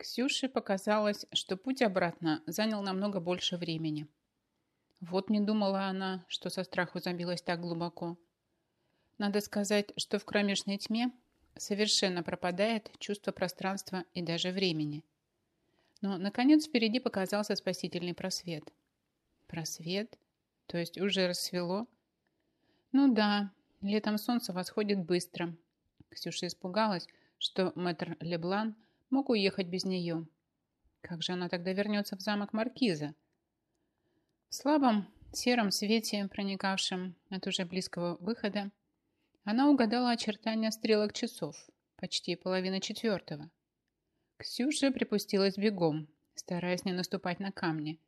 Ксюше показалось, что путь обратно занял намного больше времени. Вот не думала она, что со страху забилась так глубоко. Надо сказать, что в кромешной тьме совершенно пропадает чувство пространства и даже времени. Но, наконец, впереди показался спасительный просвет. Просвет? То есть уже рассвело? Ну да, летом солнце восходит быстро. Ксюша испугалась, что мэтр Леблан – мог уехать без нее. Как же она тогда вернется в замок Маркиза? В слабом сером свете, проникавшем от уже близкого выхода, она угадала очертания стрелок часов, почти половина четвертого. Ксюша припустилась бегом, стараясь не наступать на камни,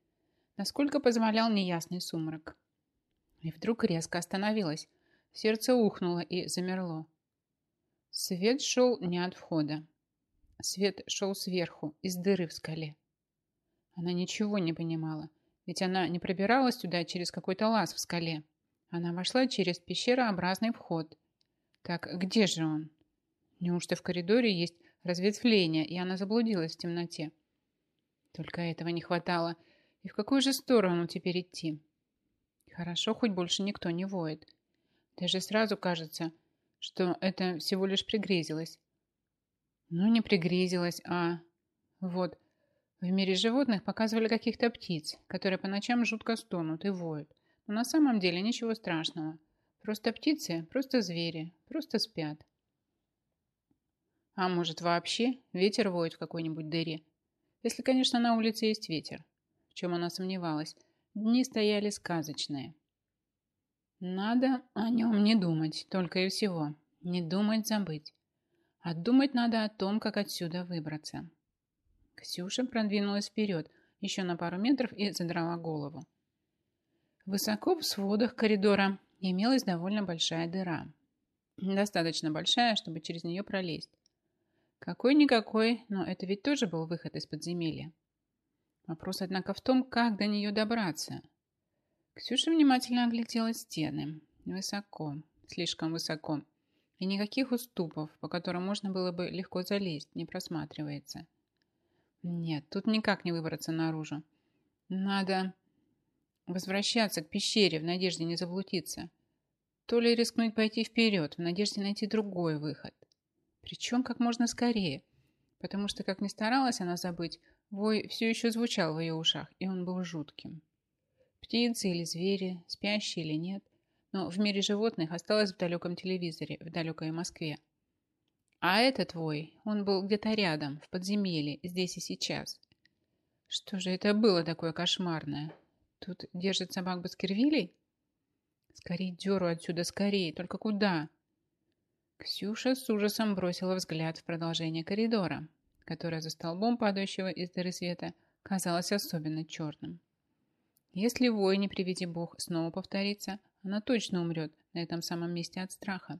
насколько позволял неясный сумрак. И вдруг резко остановилась, сердце ухнуло и замерло. Свет шел не от входа. Свет шел сверху, из дыры в скале. Она ничего не понимала, ведь она не пробиралась туда через какой-то лаз в скале. Она вошла через пещерообразный вход. Так где же он? Неужто в коридоре есть разветвление, и она заблудилась в темноте? Только этого не хватало. И в какую же сторону теперь идти? Хорошо, хоть больше никто не воет. Даже сразу кажется, что это всего лишь пригрезилось. Ну, не пригрезилась, а... Вот. В мире животных показывали каких-то птиц, которые по ночам жутко стонут и воют. Но на самом деле ничего страшного. Просто птицы, просто звери, просто спят. А может вообще ветер воет в какой-нибудь дыре? Если, конечно, на улице есть ветер. В чем она сомневалась. Дни стояли сказочные. Надо о нем не думать, только и всего. Не думать, забыть. А думать надо о том, как отсюда выбраться. Ксюша продвинулась вперед еще на пару метров и задрала голову. Высоко в сводах коридора имелась довольно большая дыра. Достаточно большая, чтобы через нее пролезть. Какой-никакой, но это ведь тоже был выход из подземелья. Вопрос, однако, в том, как до нее добраться. Ксюша внимательно оглядела стены. Высоко, слишком высоко и никаких уступов, по которым можно было бы легко залезть, не просматривается. Нет, тут никак не выбраться наружу. Надо возвращаться к пещере в надежде не заблудиться. То ли рискнуть пойти вперед в надежде найти другой выход. Причем как можно скорее, потому что, как ни старалась она забыть, вой все еще звучал в ее ушах, и он был жутким. Птицы или звери, спящие или нет, но в мире животных осталась в далеком телевизоре, в далекой Москве. А это твой, он был где-то рядом, в подземелье, здесь и сейчас. Что же это было такое кошмарное? Тут держит собак Баскервилей? Скорей деру отсюда, скорее, только куда? Ксюша с ужасом бросила взгляд в продолжение коридора, которое за столбом падающего из дыры света казалось особенно черным. Если вой, не приведи бог, снова повторится – она точно умрет на этом самом месте от страха,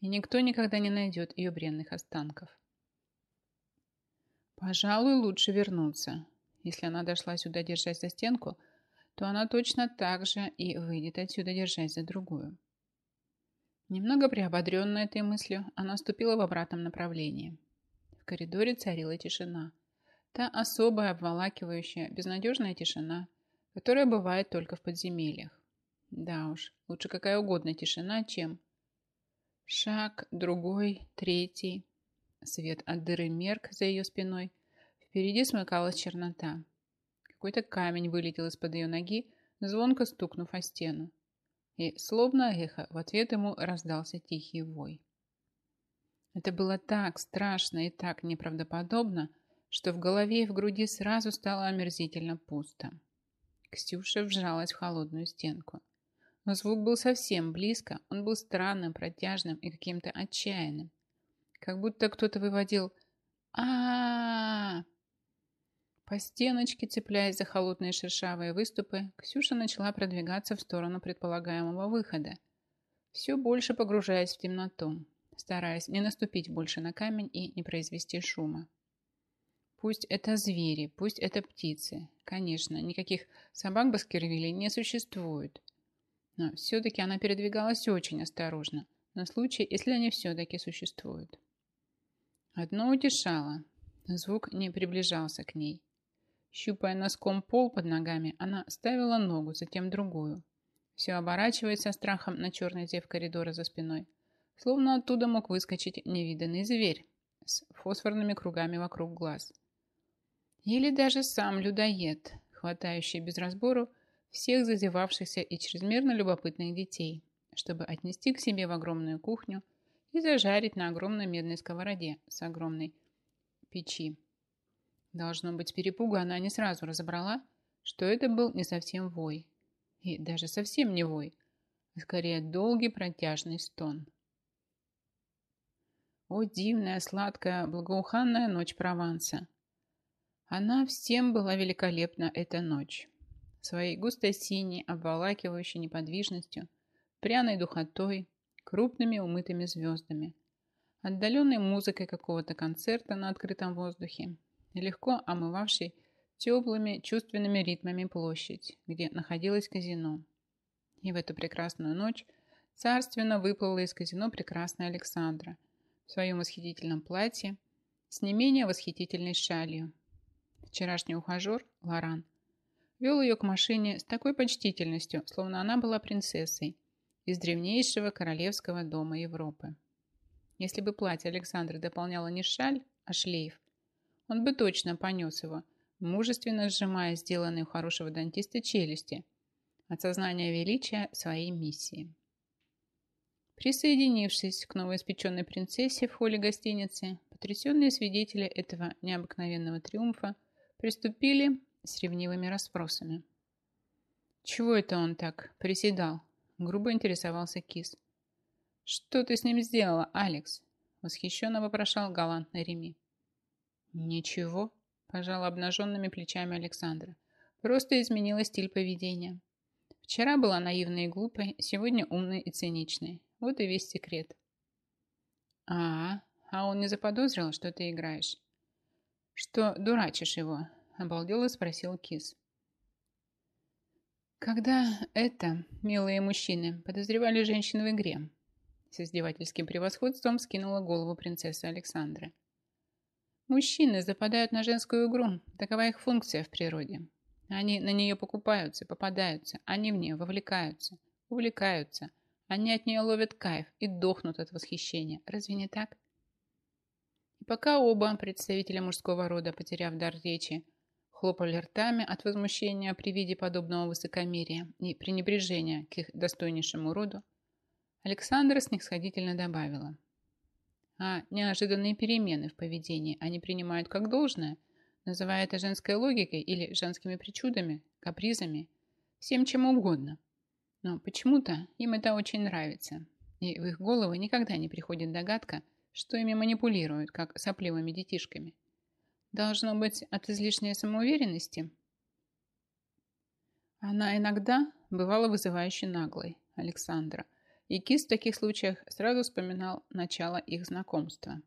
и никто никогда не найдет ее бренных останков. Пожалуй, лучше вернуться. Если она дошла сюда, держась за стенку, то она точно так же и выйдет отсюда, держась за другую. Немного приободренная этой мыслью, она ступила в обратном направлении. В коридоре царила тишина. Та особая, обволакивающая, безнадежная тишина, которая бывает только в подземельях. Да уж, лучше какая угодно тишина, чем... Шаг, другой, третий. Свет от дыры мерк за ее спиной. Впереди смыкалась чернота. Какой-то камень вылетел из-под ее ноги, звонко стукнув о стену. И, словно эхо, в ответ ему раздался тихий вой. Это было так страшно и так неправдоподобно, что в голове и в груди сразу стало омерзительно пусто. Ксюша вжалась в холодную стенку. Но звук был совсем близко, он был странным, протяжным и каким-то отчаянным. Как будто кто-то выводил а, -а, -а По стеночке, цепляясь за холодные шершавые выступы, Ксюша начала продвигаться в сторону предполагаемого выхода, все больше погружаясь в темноту, стараясь не наступить больше на камень и не произвести шума. Пусть это звери, пусть это птицы. Конечно, никаких собак Баскервилей не существует – но все-таки она передвигалась очень осторожно, на случай, если они все-таки существуют. Одно утешало. Звук не приближался к ней. Щупая носком пол под ногами, она ставила ногу, затем другую. Все оборачивается страхом на черной зев коридора за спиной, словно оттуда мог выскочить невиданный зверь с фосфорными кругами вокруг глаз. Или даже сам людоед, хватающий без разбору всех зазевавшихся и чрезмерно любопытных детей, чтобы отнести к себе в огромную кухню и зажарить на огромной медной сковороде с огромной печи. Должно быть, перепуга она не сразу разобрала, что это был не совсем вой, и даже совсем не вой, а скорее долгий протяжный стон. О, дивная, сладкая, благоуханная ночь Прованса! Она всем была великолепна эта ночь своей густо-синей, обволакивающей неподвижностью, пряной духотой, крупными умытыми звездами, отдаленной музыкой какого-то концерта на открытом воздухе, легко омывавшей теплыми чувственными ритмами площадь, где находилось казино. И в эту прекрасную ночь царственно выплыла из казино прекрасная Александра в своем восхитительном платье с не менее восхитительной шалью. Вчерашний ухажер, Лоран, вел ее к машине с такой почтительностью, словно она была принцессой из древнейшего королевского дома Европы. Если бы платье Александра дополняло не шаль, а шлейф, он бы точно понес его, мужественно сжимая сделанные у хорошего дантиста челюсти от сознания величия своей миссии. Присоединившись к новоиспеченной принцессе в холле гостиницы, потрясенные свидетели этого необыкновенного триумфа приступили с ревнивыми расспросами. «Чего это он так приседал?» – грубо интересовался Кис. «Что ты с ним сделала, Алекс?» – восхищенно вопрошал галантный Реми. «Ничего», – пожал обнаженными плечами Александра. «Просто изменила стиль поведения. Вчера была наивной и глупой, сегодня умной и циничной. Вот и весь секрет». «А, а он не заподозрил, что ты играешь?» «Что дурачишь его, – обалдело спросил Кис. Когда это, милые мужчины, подозревали женщин в игре? С издевательским превосходством скинула голову принцесса Александра. Мужчины западают на женскую игру, такова их функция в природе. Они на нее покупаются, попадаются, они в нее вовлекаются, увлекаются. Они от нее ловят кайф и дохнут от восхищения. Разве не так? И пока оба представителя мужского рода, потеряв дар речи, хлопали ртами от возмущения при виде подобного высокомерия и пренебрежения к их достойнейшему роду, Александра снисходительно добавила. А неожиданные перемены в поведении они принимают как должное, называя это женской логикой или женскими причудами, капризами, всем чем угодно. Но почему-то им это очень нравится, и в их головы никогда не приходит догадка, что ими манипулируют, как сопливыми детишками. Должно быть от излишней самоуверенности. Она иногда бывала вызывающе наглой, Александра. И Кис в таких случаях сразу вспоминал начало их знакомства.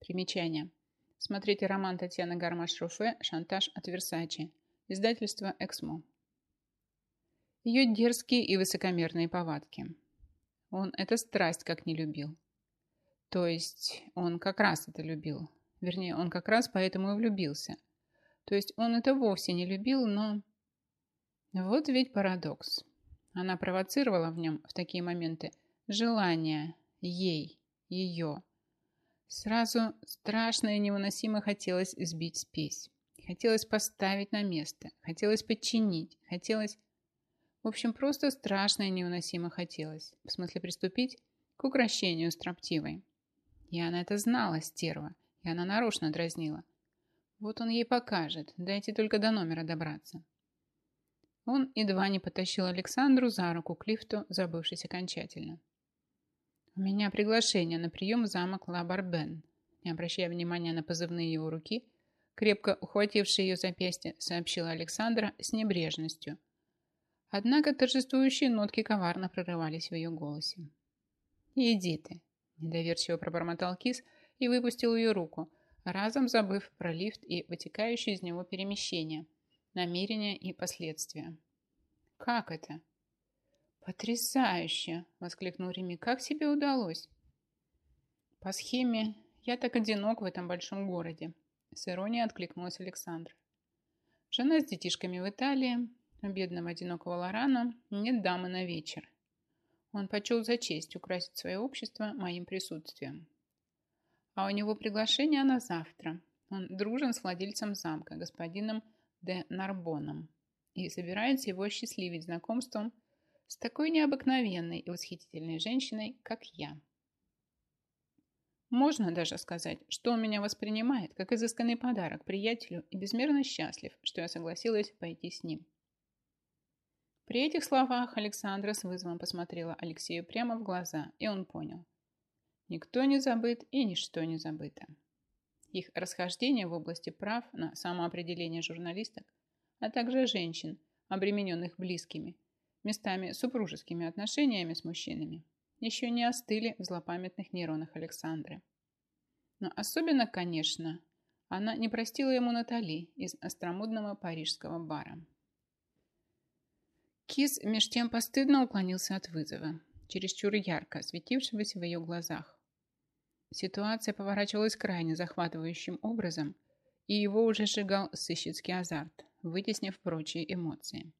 Примечание. Смотрите роман Татьяны Гармаш-Руфе «Шантаж от Версачи». Издательство «Эксмо». Ее дерзкие и высокомерные повадки. Он это страсть как не любил. То есть он как раз это любил. Вернее, он как раз поэтому и влюбился. То есть он это вовсе не любил, но... Вот ведь парадокс. Она провоцировала в нем в такие моменты желание ей, ее. Сразу страшно и невыносимо хотелось сбить спесь. Хотелось поставить на место, хотелось подчинить, хотелось... В общем, просто страшно и невыносимо хотелось. В смысле приступить к укращению строптивой. И она это знала, стерва. И она нарочно дразнила. Вот он ей покажет, дайте только до номера добраться. Он едва не потащил Александру за руку к лифту, забывшись окончательно. «У меня приглашение на прием в замок Ла-Барбен», не обращая внимания на позывные его руки, крепко ухватившие ее запястье, сообщила Александра с небрежностью. Однако торжествующие нотки коварно прорывались в ее голосе. «Иди ты», – недоверчиво пробормотал кис – и выпустил ее руку, разом забыв про лифт и вытекающие из него перемещения, намерения и последствия. «Как это?» «Потрясающе!» – воскликнул Реми. «Как тебе удалось?» «По схеме я так одинок в этом большом городе», – с иронией откликнулась Александр. «Жена с детишками в Италии, у бедного одинокого Лорана нет дамы на вечер. Он почел за честь украсить свое общество моим присутствием. А у него приглашение на завтра. Он дружен с владельцем замка, господином де Нарбоном, и собирается его счастливить знакомством с такой необыкновенной и восхитительной женщиной, как я. Можно даже сказать, что он меня воспринимает как изысканный подарок приятелю и безмерно счастлив, что я согласилась пойти с ним. При этих словах Александра с вызовом посмотрела Алексею прямо в глаза, и он понял. Никто не забыт и ничто не забыто. Их расхождение в области прав на самоопределение журналисток, а также женщин, обремененных близкими, местами супружескими отношениями с мужчинами, еще не остыли в злопамятных нейронах Александры. Но особенно, конечно, она не простила ему Натали из остромудного парижского бара. Кис меж тем постыдно уклонился от вызова, чересчур ярко светившегося в ее глазах, Ситуация поворачивалась крайне захватывающим образом, и его уже сжигал сыщицкий азарт, вытеснив прочие эмоции.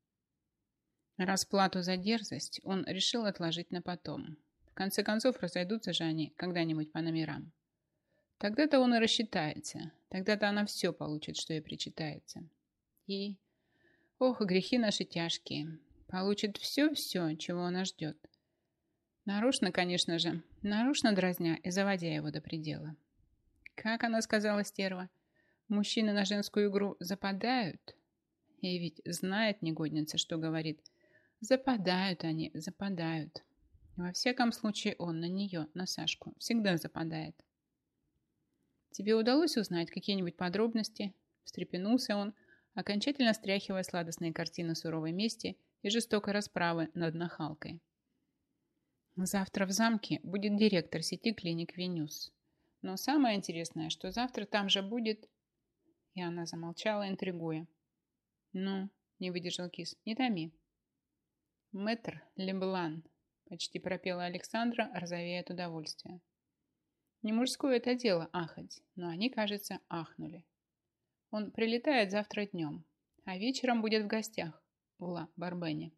Расплату за дерзость он решил отложить на потом. В конце концов, разойдутся же они когда-нибудь по номерам. Тогда-то он и рассчитается, тогда-то она все получит, что ей причитается. И, ох, грехи наши тяжкие, получит все-все, чего она ждет – Нарочно, конечно же, нарочно дразня и заводя его до предела. Как она сказала стерва, мужчины на женскую игру западают. И ведь знает негодница, что говорит. Западают они, западают. Во всяком случае, он на нее, на Сашку, всегда западает. Тебе удалось узнать какие-нибудь подробности? Встрепенулся он, окончательно стряхивая сладостные картины суровой мести и жестокой расправы над нахалкой. Завтра в замке будет директор сети клиник Венюс. Но самое интересное, что завтра там же будет... И она замолчала, интригуя. «Ну», — не выдержал Кис, — «не томи». «Мэтр Леблан», — почти пропела Александра, розовея от удовольствия. Не мужское это дело ахать, но они, кажется, ахнули. Он прилетает завтра днем, а вечером будет в гостях в Ла-Барбене.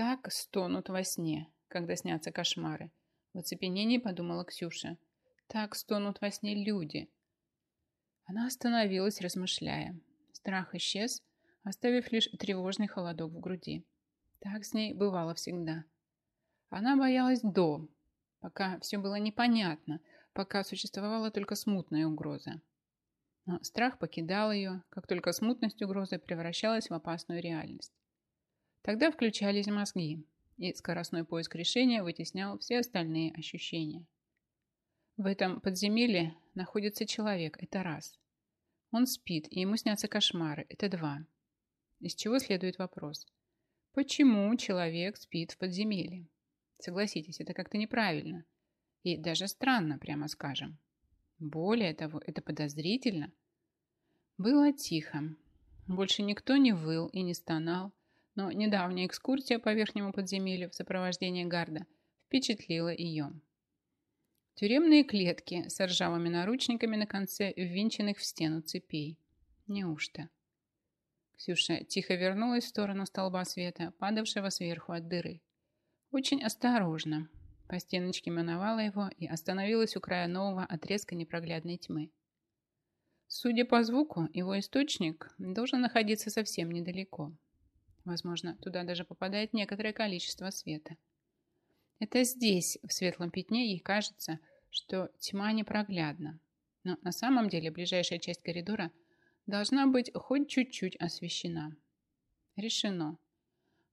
Так стонут во сне, когда снятся кошмары. В оцепенении подумала Ксюша. Так стонут во сне люди. Она остановилась, размышляя. Страх исчез, оставив лишь тревожный холодок в груди. Так с ней бывало всегда. Она боялась до, пока все было непонятно, пока существовала только смутная угроза. Но страх покидал ее, как только смутность угрозы превращалась в опасную реальность. Тогда включались мозги, и скоростной поиск решения вытеснял все остальные ощущения. В этом подземелье находится человек, это раз. Он спит, и ему снятся кошмары, это два. Из чего следует вопрос. Почему человек спит в подземелье? Согласитесь, это как-то неправильно. И даже странно, прямо скажем. Более того, это подозрительно. Было тихо. Больше никто не выл и не стонал но недавняя экскурсия по верхнему подземелью в сопровождении гарда впечатлила ее. Тюремные клетки с ржавыми наручниками на конце, ввинченных в стену цепей. Неужто? Ксюша тихо вернулась в сторону столба света, падавшего сверху от дыры. Очень осторожно. По стеночке миновала его и остановилась у края нового отрезка непроглядной тьмы. Судя по звуку, его источник должен находиться совсем недалеко, Возможно, туда даже попадает некоторое количество света. Это здесь, в светлом пятне, ей кажется, что тьма непроглядна. Но на самом деле ближайшая часть коридора должна быть хоть чуть-чуть освещена. Решено.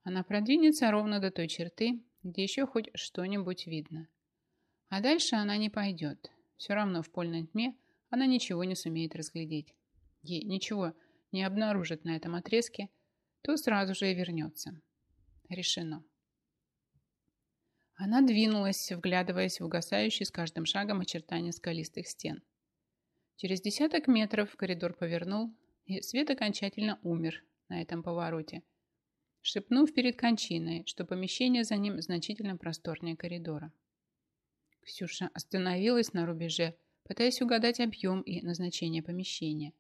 Она продвинется ровно до той черты, где еще хоть что-нибудь видно. А дальше она не пойдет. Все равно в польной тьме она ничего не сумеет разглядеть. Ей ничего не обнаружит на этом отрезке, то сразу же и вернется. Решено. Она двинулась, вглядываясь в угасающие с каждым шагом очертания скалистых стен. Через десяток метров коридор повернул, и свет окончательно умер на этом повороте, шепнув перед кончиной, что помещение за ним значительно просторнее коридора. Ксюша остановилась на рубеже, пытаясь угадать объем и назначение помещения.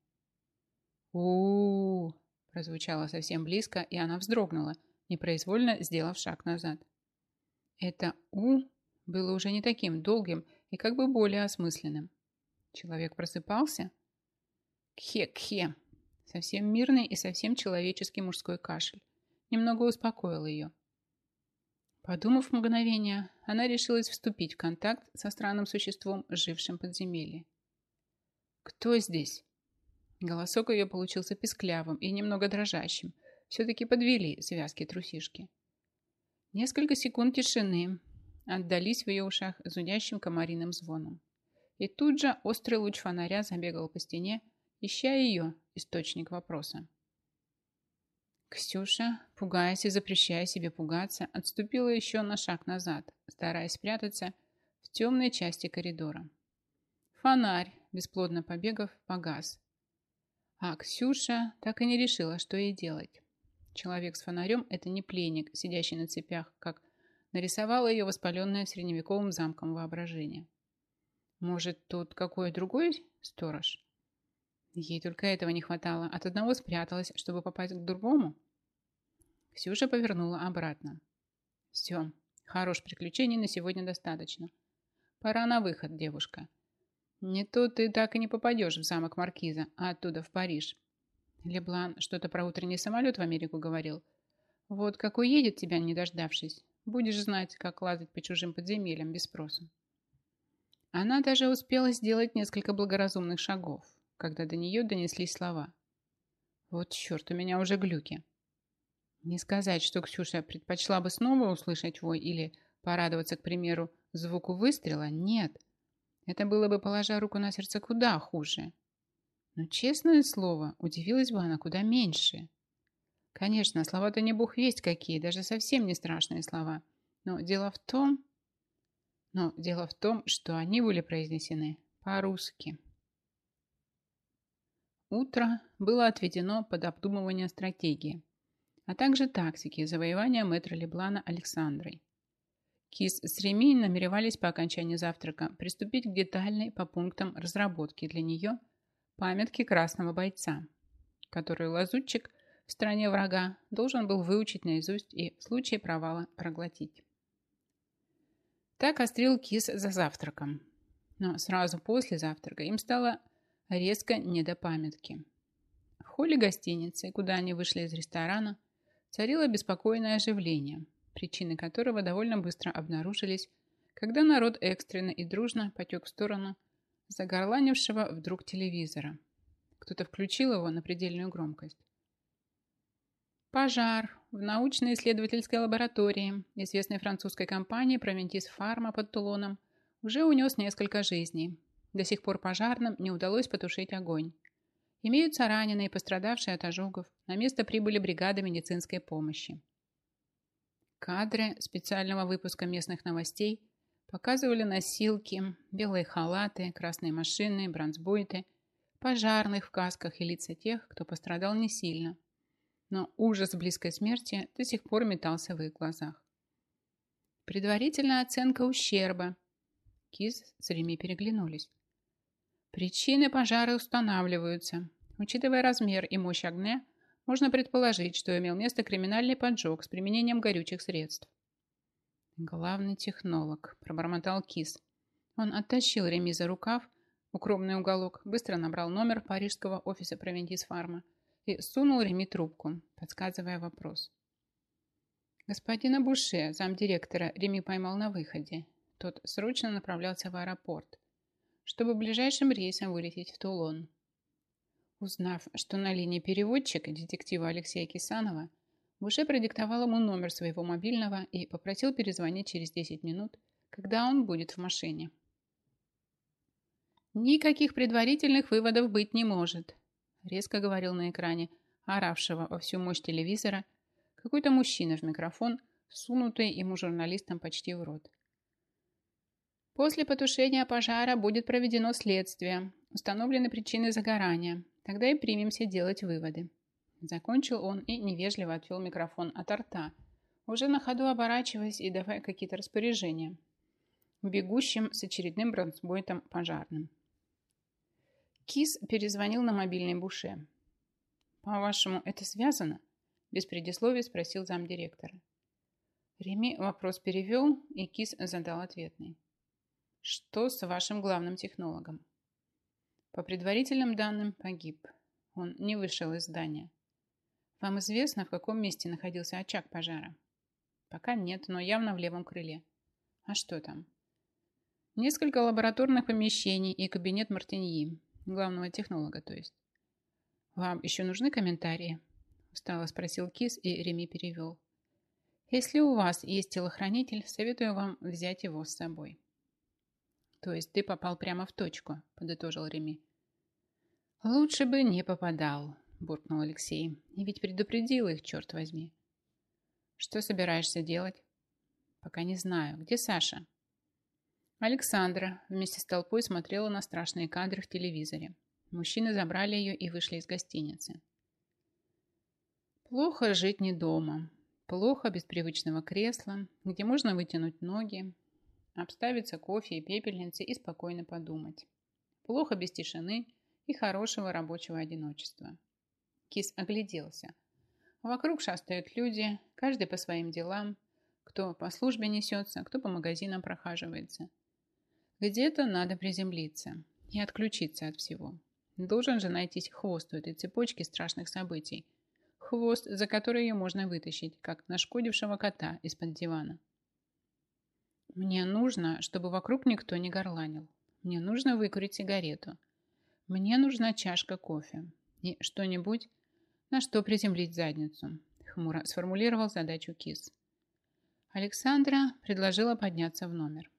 у, -у, -у прозвучало совсем близко, и она вздрогнула, непроизвольно сделав шаг назад. Это «у» было уже не таким долгим и как бы более осмысленным. Человек просыпался? Кхе-кхе! Совсем мирный и совсем человеческий мужской кашель. Немного успокоил ее. Подумав мгновение, она решилась вступить в контакт со странным существом, жившим подземелье. «Кто здесь?» Голосок ее получился песклявым и немного дрожащим. Все-таки подвели связки трусишки. Несколько секунд тишины отдались в ее ушах зудящим комариным звоном. И тут же острый луч фонаря забегал по стене, ища ее источник вопроса. Ксюша, пугаясь и запрещая себе пугаться, отступила еще на шаг назад, стараясь спрятаться в темной части коридора. Фонарь, бесплодно побегав, погас, а Ксюша так и не решила, что ей делать. Человек с фонарем – это не пленник, сидящий на цепях, как нарисовала ее воспаленное средневековым замком воображение. Может, тут какой-то другой сторож? Ей только этого не хватало. От одного спряталась, чтобы попасть к другому. Ксюша повернула обратно. Все, хорош приключений на сегодня достаточно. Пора на выход, девушка. Не то ты так и не попадешь в замок Маркиза, а оттуда в Париж. Леблан что-то про утренний самолет в Америку говорил. Вот как уедет тебя, не дождавшись. Будешь знать, как лазать по чужим подземельям без спроса. Она даже успела сделать несколько благоразумных шагов, когда до нее донеслись слова. «Вот черт, у меня уже глюки». Не сказать, что Ксюша предпочла бы снова услышать вой или порадоваться, к примеру, звуку выстрела, нет – это было бы, положа руку на сердце, куда хуже. Но, честное слово, удивилась бы она куда меньше. Конечно, слова-то не бог весть какие, даже совсем не страшные слова. Но дело в том... Но дело в том, что они были произнесены по-русски. Утро было отведено под обдумывание стратегии, а также тактики завоевания мэтра Леблана Александрой. Кис с Реми намеревались по окончании завтрака приступить к детальной по пунктам разработки для нее памятки красного бойца, которую лазутчик в стране врага должен был выучить наизусть и в случае провала проглотить. Так острил кис за завтраком. Но сразу после завтрака им стало резко не до памятки. В холле гостиницы, куда они вышли из ресторана, царило беспокойное оживление – причины которого довольно быстро обнаружились, когда народ экстренно и дружно потек в сторону загорланившего вдруг телевизора. Кто-то включил его на предельную громкость. Пожар в научно-исследовательской лаборатории известной французской компании Провентис Фарма под Тулоном уже унес несколько жизней. До сих пор пожарным не удалось потушить огонь. Имеются раненые и пострадавшие от ожогов. На место прибыли бригады медицинской помощи. Кадры специального выпуска местных новостей показывали носилки, белые халаты, красные машины, бронзбойты, пожарных в касках и лица тех, кто пострадал не сильно. Но ужас близкой смерти до сих пор метался в их глазах. Предварительная оценка ущерба. Киз с Реми переглянулись. Причины пожара устанавливаются. Учитывая размер и мощь огня, можно предположить, что имел место криминальный поджог с применением горючих средств. «Главный технолог», – пробормотал Кис. Он оттащил Реми за рукав, укромный уголок, быстро набрал номер парижского офиса Провинтис-фарма и сунул Реми трубку, подсказывая вопрос. Господина Буше, замдиректора, Реми поймал на выходе. Тот срочно направлялся в аэропорт, чтобы ближайшим рейсом вылететь в Тулон. Узнав, что на линии переводчик детектива Алексея Кисанова, Буше продиктовал ему номер своего мобильного и попросил перезвонить через 10 минут, когда он будет в машине. «Никаких предварительных выводов быть не может», — резко говорил на экране, оравшего во всю мощь телевизора, какой-то мужчина в микрофон, сунутый ему журналистам почти в рот. «После потушения пожара будет проведено следствие, установлены причины загорания, Тогда и примемся делать выводы. Закончил он и невежливо отвел микрофон от рта, уже на ходу оборачиваясь и давая какие-то распоряжения. Бегущим с очередным бронзбойтом пожарным. Кис перезвонил на мобильный буше. «По-вашему, это связано?» Без предисловия спросил замдиректора. Реми вопрос перевел, и Кис задал ответный. «Что с вашим главным технологом?» По предварительным данным, погиб. Он не вышел из здания. Вам известно, в каком месте находился очаг пожара? Пока нет, но явно в левом крыле. А что там? Несколько лабораторных помещений и кабинет Мартиньи, главного технолога, то есть. Вам еще нужны комментарии? Устало спросил Кис, и Реми перевел. Если у вас есть телохранитель, советую вам взять его с собой. То есть ты попал прямо в точку, подытожил Реми. «Лучше бы не попадал», – буркнул Алексей. «И ведь предупредил их, черт возьми». «Что собираешься делать?» «Пока не знаю. Где Саша?» Александра вместе с толпой смотрела на страшные кадры в телевизоре. Мужчины забрали ее и вышли из гостиницы. Плохо жить не дома. Плохо без привычного кресла, где можно вытянуть ноги, обставиться кофе и пепельницей и спокойно подумать. Плохо без тишины и хорошего рабочего одиночества. Кис огляделся. Вокруг шастают люди, каждый по своим делам, кто по службе несется, кто по магазинам прохаживается. Где-то надо приземлиться и отключиться от всего. Должен же найтись хвост у этой цепочки страшных событий. Хвост, за который ее можно вытащить, как нашкодившего кота из-под дивана. Мне нужно, чтобы вокруг никто не горланил. Мне нужно выкурить сигарету. «Мне нужна чашка кофе и что-нибудь, на что приземлить задницу», хмуро сформулировал задачу Кис. Александра предложила подняться в номер.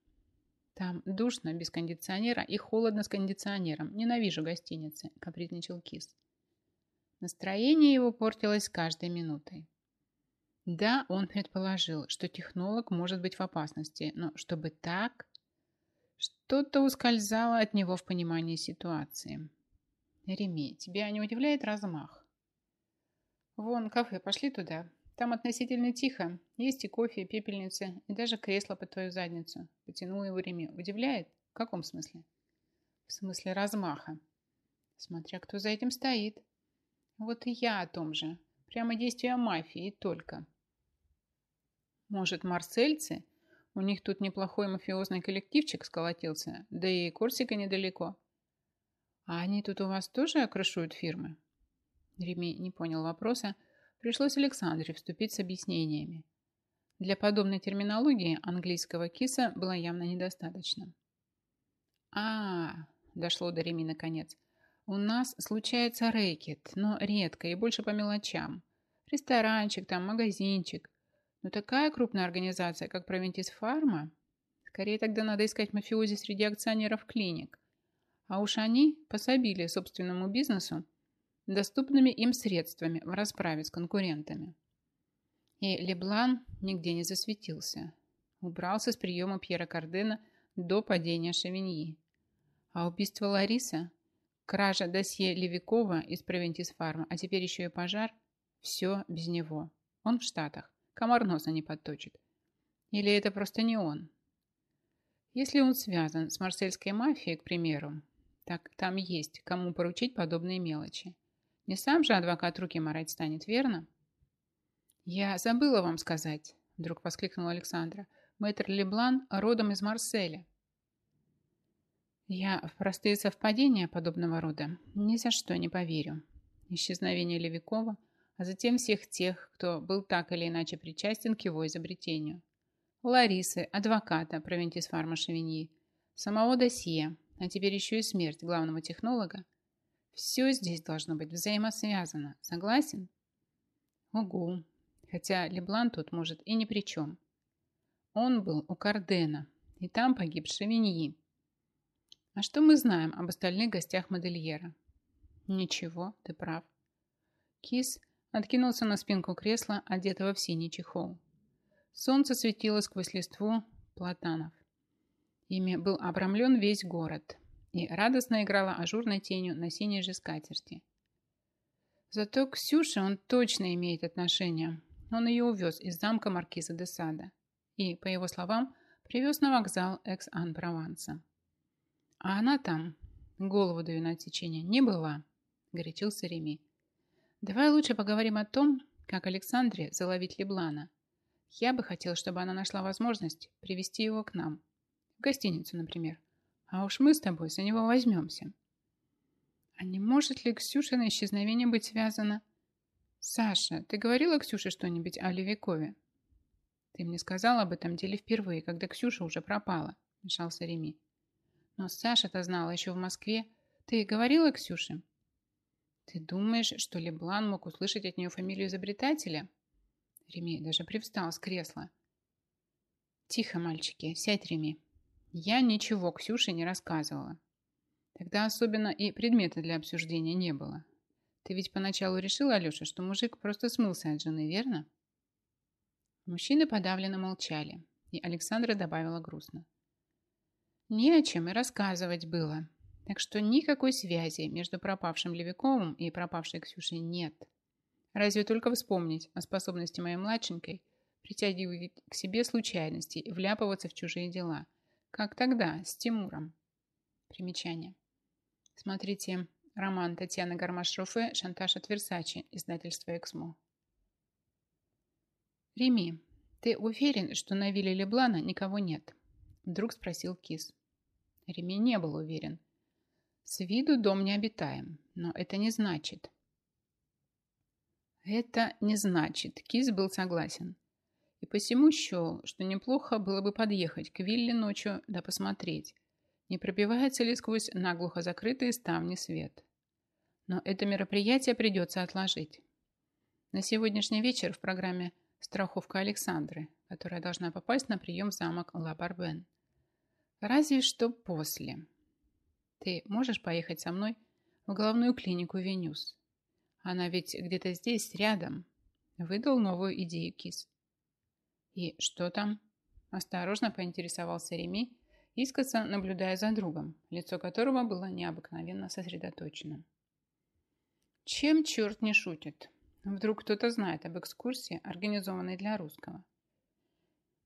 «Там душно без кондиционера и холодно с кондиционером. Ненавижу гостиницы», – капризничал Кис. Настроение его портилось с каждой минутой. Да, он предположил, что технолог может быть в опасности, но чтобы так... Что-то ускользало от него в понимании ситуации. «Реми, тебя не удивляет размах?» «Вон, кафе, пошли туда. Там относительно тихо. Есть и кофе, и пепельница, и даже кресло под твою задницу». Потянул его Реми. «Удивляет? В каком смысле?» «В смысле размаха. Смотря кто за этим стоит. Вот и я о том же. Прямо действия мафии, только». «Может, марсельцы?» У них тут неплохой мафиозный коллективчик сколотился, да и Корсика недалеко. А они тут у вас тоже окрашивают фирмы? Реми не понял вопроса. Пришлось Александре вступить с объяснениями. Для подобной терминологии английского киса было явно недостаточно. а, -а, -а дошло до Реми наконец. «У нас случается рэкет, но редко и больше по мелочам. Ресторанчик там, магазинчик. Но такая крупная организация, как Провентис Фарма, скорее тогда надо искать мафиози среди акционеров клиник. А уж они пособили собственному бизнесу доступными им средствами в расправе с конкурентами. И Леблан нигде не засветился. Убрался с приема Пьера Кардена до падения Шевиньи. А убийство Лариса, кража досье Левикова из Провентис Фарма, а теперь еще и пожар – все без него. Он в Штатах. Комар носа не подточит. Или это просто не он? Если он связан с марсельской мафией, к примеру, так там есть кому поручить подобные мелочи. Не сам же адвокат руки морать станет, верно? Я забыла вам сказать, вдруг воскликнула Александра. Мэтр Леблан родом из Марселя. Я в простые совпадения подобного рода ни за что не поверю. Исчезновение Левикова – а затем всех тех, кто был так или иначе причастен к его изобретению. Ларисы, адвоката Провентисфарма Шевиньи, самого досье, а теперь еще и смерть главного технолога. Все здесь должно быть взаимосвязано. Согласен? Угу. Хотя Леблан тут, может, и ни при чем. Он был у Кардена, и там погиб Шевиньи. А что мы знаем об остальных гостях модельера? Ничего, ты прав. Кис откинулся на спинку кресла, одетого в синий чехол. Солнце светило сквозь листву платанов. Ими был обрамлен весь город и радостно играла ажурной тенью на синей же скатерти. Зато к Сюше он точно имеет отношение. Он ее увез из замка маркиза де Сада и, по его словам, привез на вокзал Экс-Ан-Прованса. А она там, голову до вина течения, не была, горячился Реми. Давай лучше поговорим о том, как Александре заловить Леблана. Я бы хотел, чтобы она нашла возможность привести его к нам. В гостиницу, например. А уж мы с тобой за него возьмемся. А не может ли Ксюша на исчезновение быть связано? Саша, ты говорила Ксюше что-нибудь о Левикове? Ты мне сказала об этом деле впервые, когда Ксюша уже пропала, мешался Реми. Но Саша-то знала еще в Москве. Ты говорила Ксюше? Ты думаешь, что Леблан мог услышать от нее фамилию изобретателя? Реми даже привстал с кресла. Тихо, мальчики, сядь, Реми. Я ничего Ксюше не рассказывала. Тогда особенно и предмета для обсуждения не было. Ты ведь поначалу решила, Алеша, что мужик просто смылся от жены, верно? Мужчины подавленно молчали, и Александра добавила грустно. Не о чем и рассказывать было. Так что никакой связи между пропавшим Левиковым и пропавшей Ксюшей нет. Разве только вспомнить о способности моей младшенькой притягивать к себе случайности и вляпываться в чужие дела. Как тогда с Тимуром. Примечание. Смотрите роман Татьяны Гармашрофы «Шантаж от Версачи», издательство «Эксмо». «Реми, ты уверен, что на вилле Леблана никого нет?» Вдруг спросил Кис. Реми не был уверен – с виду дом необитаем, но это не значит. Это не значит. Кис был согласен. И посему счел, что неплохо было бы подъехать к вилле ночью да посмотреть, не пробивается ли сквозь наглухо закрытые ставни свет. Но это мероприятие придется отложить. На сегодняшний вечер в программе «Страховка Александры», которая должна попасть на прием в замок Ла-Барбен. Разве что после. Ты можешь поехать со мной в головную клинику Венюс? Она ведь где-то здесь, рядом. Выдал новую идею Кис. И что там? Осторожно поинтересовался Реми, искоса наблюдая за другом, лицо которого было необыкновенно сосредоточено. Чем черт не шутит? Вдруг кто-то знает об экскурсии, организованной для русского.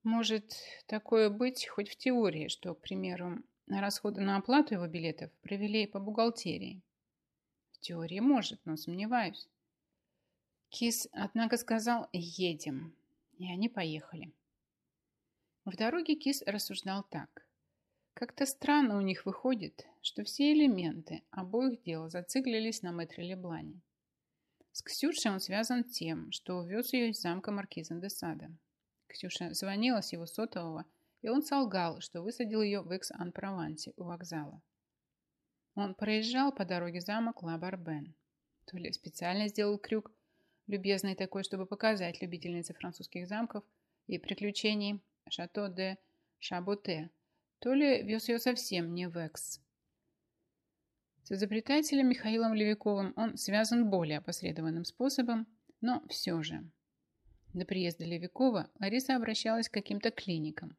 Может такое быть хоть в теории, что, к примеру, Расходы на оплату его билетов провели по бухгалтерии. В теории может, но сомневаюсь. Кис, однако, сказал «едем», и они поехали. В дороге Кис рассуждал так. Как-то странно у них выходит, что все элементы обоих дел зациклились на мэтре Леблане. С Ксюшей он связан тем, что увез ее из замка Маркиза де Сада. Ксюша звонила с его сотового – и он солгал, что высадил ее в Экс-Ан-Провансе у вокзала. Он проезжал по дороге замок Ла-Барбен. То ли специально сделал крюк, любезный такой, чтобы показать любительнице французских замков и приключений Шато де Шаботе, то ли вез ее совсем не в Экс. С изобретателем Михаилом Левиковым он связан более опосредованным способом, но все же. До приезда Левикова Лариса обращалась к каким-то клиникам.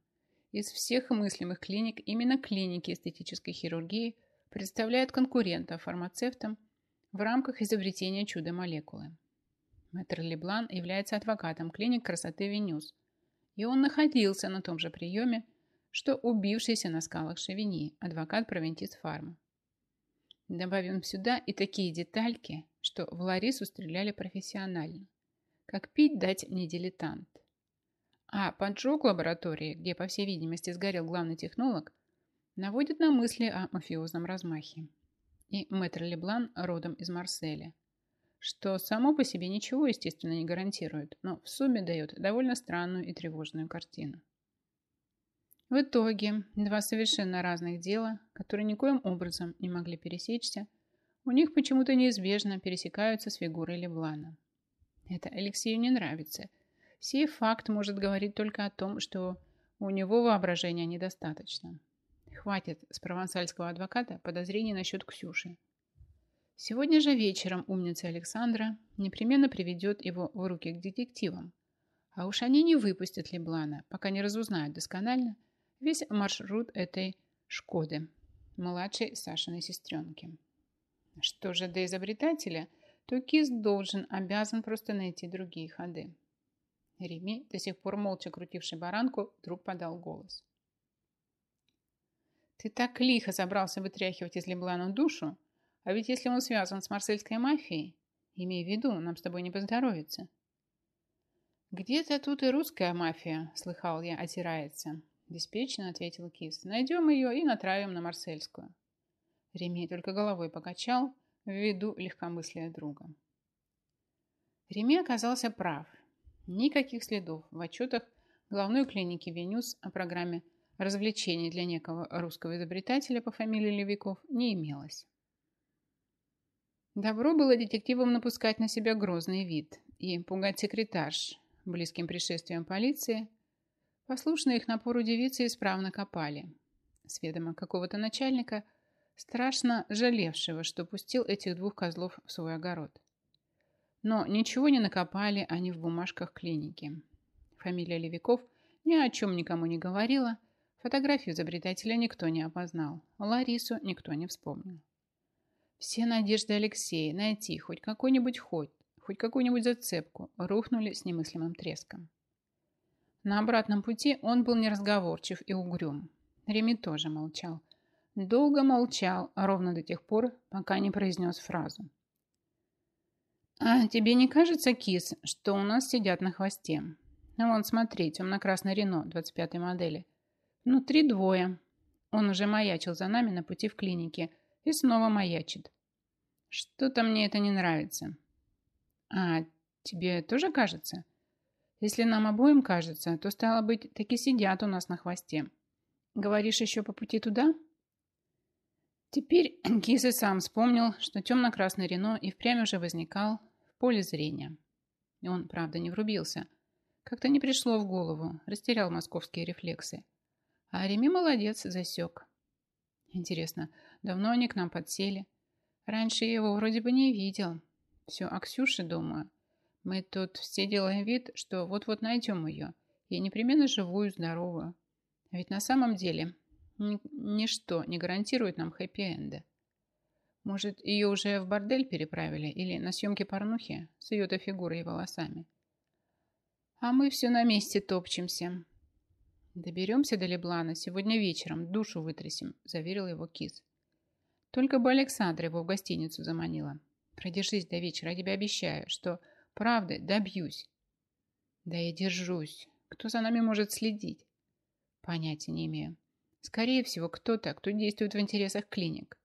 Из всех мыслимых клиник именно клиники эстетической хирургии представляют конкурентов фармацевтам в рамках изобретения чудо-молекулы. Мэтр Леблан является адвокатом клиник красоты Венюс, и он находился на том же приеме, что убившийся на скалах Шевини, адвокат Провентис Фарма. Добавим сюда и такие детальки, что в Ларису стреляли профессионально. Как пить дать не дилетант. А поджог лаборатории, где, по всей видимости, сгорел главный технолог, наводит на мысли о мафиозном размахе. И мэтр Леблан родом из Марселя. Что само по себе ничего, естественно, не гарантирует, но в сумме дает довольно странную и тревожную картину. В итоге, два совершенно разных дела, которые никоим образом не могли пересечься, у них почему-то неизбежно пересекаются с фигурой Леблана. Это Алексею не нравится – Сей факт может говорить только о том, что у него воображения недостаточно. Хватит с провансальского адвоката подозрений насчет Ксюши. Сегодня же вечером умница Александра непременно приведет его в руки к детективам. А уж они не выпустят Леблана, пока не разузнают досконально весь маршрут этой «Шкоды» младшей Сашиной сестренки. Что же до изобретателя, то Кис должен, обязан просто найти другие ходы. Реми, до сих пор молча крутивший баранку, вдруг подал голос. «Ты так лихо забрался вытряхивать из Леблана душу, а ведь если он связан с марсельской мафией, имей в виду, нам с тобой не поздоровится». «Где-то тут и русская мафия», — слыхал я, отирается. Беспечно ответил Кис. «Найдем ее и натравим на марсельскую». Реми только головой покачал, в ввиду легкомыслия друга. Реми оказался прав, Никаких следов в отчетах главной клиники Венюс о программе развлечений для некого русского изобретателя по фамилии Левиков не имелось. Добро было детективам напускать на себя грозный вид и пугать секретарш близким пришествием полиции. Послушные их напору девицы исправно копали. Сведомо какого-то начальника, страшно жалевшего, что пустил этих двух козлов в свой огород. Но ничего не накопали они в бумажках клиники. Фамилия Левиков ни о чем никому не говорила, фотографию изобретателя никто не опознал, Ларису никто не вспомнил. Все надежды Алексея найти хоть какой-нибудь ход, хоть какую-нибудь зацепку рухнули с немыслимым треском. На обратном пути он был неразговорчив и угрюм. Реми тоже молчал. Долго молчал, ровно до тех пор, пока не произнес фразу – «А тебе не кажется, кис, что у нас сидят на хвосте? А вон, смотри, темно-красный Рено 25-й модели. Внутри двое. Он уже маячил за нами на пути в клинике и снова маячит. Что-то мне это не нравится». «А тебе тоже кажется?» «Если нам обоим кажется, то, стало быть, таки сидят у нас на хвосте. Говоришь, еще по пути туда?» Теперь Кис и сам вспомнил, что темно-красный Рено и впрямь уже возникал поле зрения. И Он, правда, не врубился. Как-то не пришло в голову, растерял московские рефлексы. А Реми молодец, засек. Интересно, давно они к нам подсели? Раньше я его вроде бы не видел. Все о Ксюше думаю. Мы тут все делаем вид, что вот-вот найдем ее. Я непременно живую, здоровую. А ведь на самом деле ничто не гарантирует нам хэппи-энда. Может, ее уже в бордель переправили или на съемки порнухи с ее-то фигурой и волосами? А мы все на месте топчемся. Доберемся до Леблана сегодня вечером, душу вытрясем, заверил его Кис. Только бы Александра его в гостиницу заманила. Продержись до вечера, я тебе обещаю, что правды добьюсь. Да я держусь. Кто за нами может следить? Понятия не имею. Скорее всего, кто-то, кто действует в интересах клиник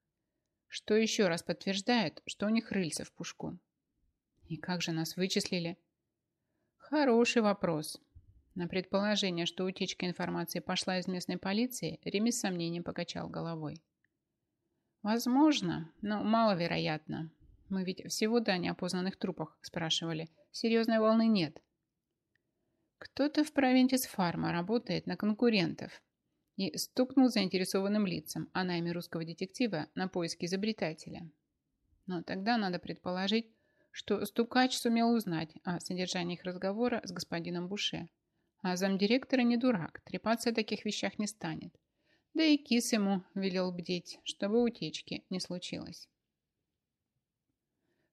что еще раз подтверждает, что у них рыльца в пушку. И как же нас вычислили? Хороший вопрос. На предположение, что утечка информации пошла из местной полиции, Реми с сомнением покачал головой. Возможно, но маловероятно. Мы ведь всего-то о неопознанных трупах спрашивали. Серьезной волны нет. Кто-то в провинтис фарма работает на конкурентов, и стукнул заинтересованным лицам, а найме русского детектива на поиски изобретателя. Но тогда надо предположить, что стукач сумел узнать о содержании их разговора с господином Буше. А замдиректора не дурак, трепаться о таких вещах не станет. Да и кис ему велел бдеть, чтобы утечки не случилось.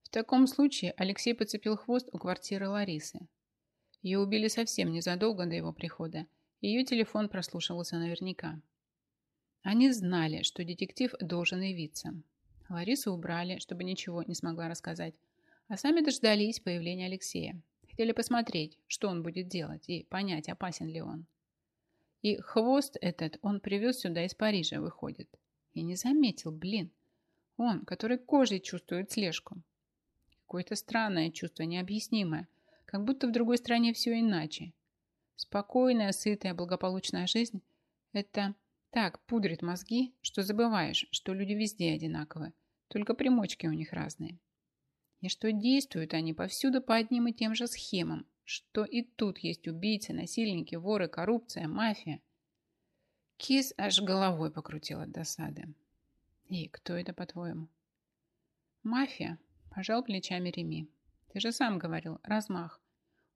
В таком случае Алексей подцепил хвост у квартиры Ларисы. Ее убили совсем незадолго до его прихода, ее телефон прослушивался наверняка. Они знали, что детектив должен явиться. Ларису убрали, чтобы ничего не смогла рассказать. А сами дождались появления Алексея. Хотели посмотреть, что он будет делать, и понять, опасен ли он. И хвост этот он привез сюда из Парижа, выходит. И не заметил, блин. Он, который кожей чувствует слежку. Какое-то странное чувство, необъяснимое. Как будто в другой стране все иначе. Спокойная, сытая, благополучная жизнь – это так пудрит мозги, что забываешь, что люди везде одинаковы, только примочки у них разные. И что действуют они повсюду по одним и тем же схемам, что и тут есть убийцы, насильники, воры, коррупция, мафия. Кис аж головой покрутил от досады. И кто это, по-твоему? Мафия, пожал плечами Реми. Ты же сам говорил, размах.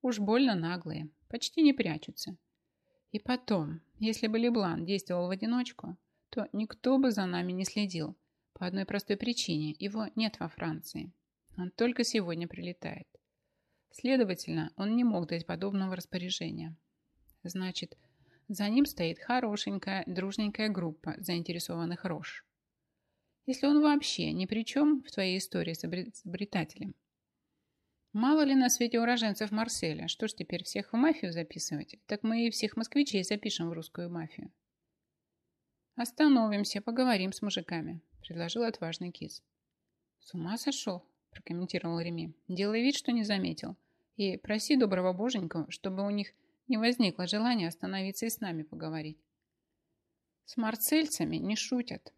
Уж больно наглые почти не прячутся. И потом, если бы Леблан действовал в одиночку, то никто бы за нами не следил. По одной простой причине. Его нет во Франции. Он только сегодня прилетает. Следовательно, он не мог дать подобного распоряжения. Значит, за ним стоит хорошенькая, дружненькая группа заинтересованных рож. Если он вообще ни при чем в твоей истории с изобретателем, Мало ли на свете уроженцев Марселя. Что ж теперь всех в мафию записывать? Так мы и всех москвичей запишем в русскую мафию. Остановимся, поговорим с мужиками, предложил отважный кис. С ума сошел, прокомментировал Реми. Делай вид, что не заметил. И проси доброго боженька, чтобы у них не возникло желания остановиться и с нами поговорить. С марцельцами не шутят.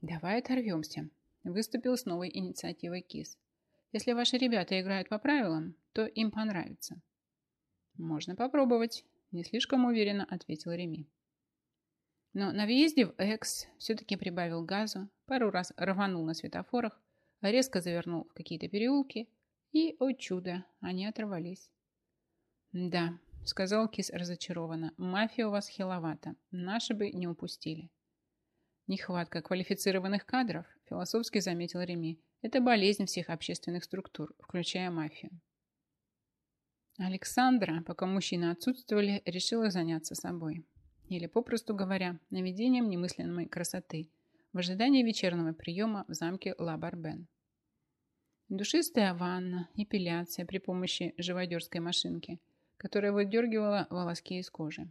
Давай оторвемся, выступил с новой инициативой кис. Если ваши ребята играют по правилам, то им понравится». «Можно попробовать», – не слишком уверенно ответил Реми. Но на въезде в Экс все-таки прибавил газу, пару раз рванул на светофорах, резко завернул в какие-то переулки, и, о чудо, они оторвались. «Да», — сказал Кис разочарованно, — «мафия у вас хиловата, наши бы не упустили». «Нехватка квалифицированных кадров», — философски заметил Реми, это болезнь всех общественных структур, включая мафию. Александра, пока мужчины отсутствовали, решила заняться собой. Или, попросту говоря, наведением немысленной красоты в ожидании вечернего приема в замке Ла-Барбен. Душистая ванна, эпиляция при помощи живодерской машинки, которая выдергивала волоски из кожи.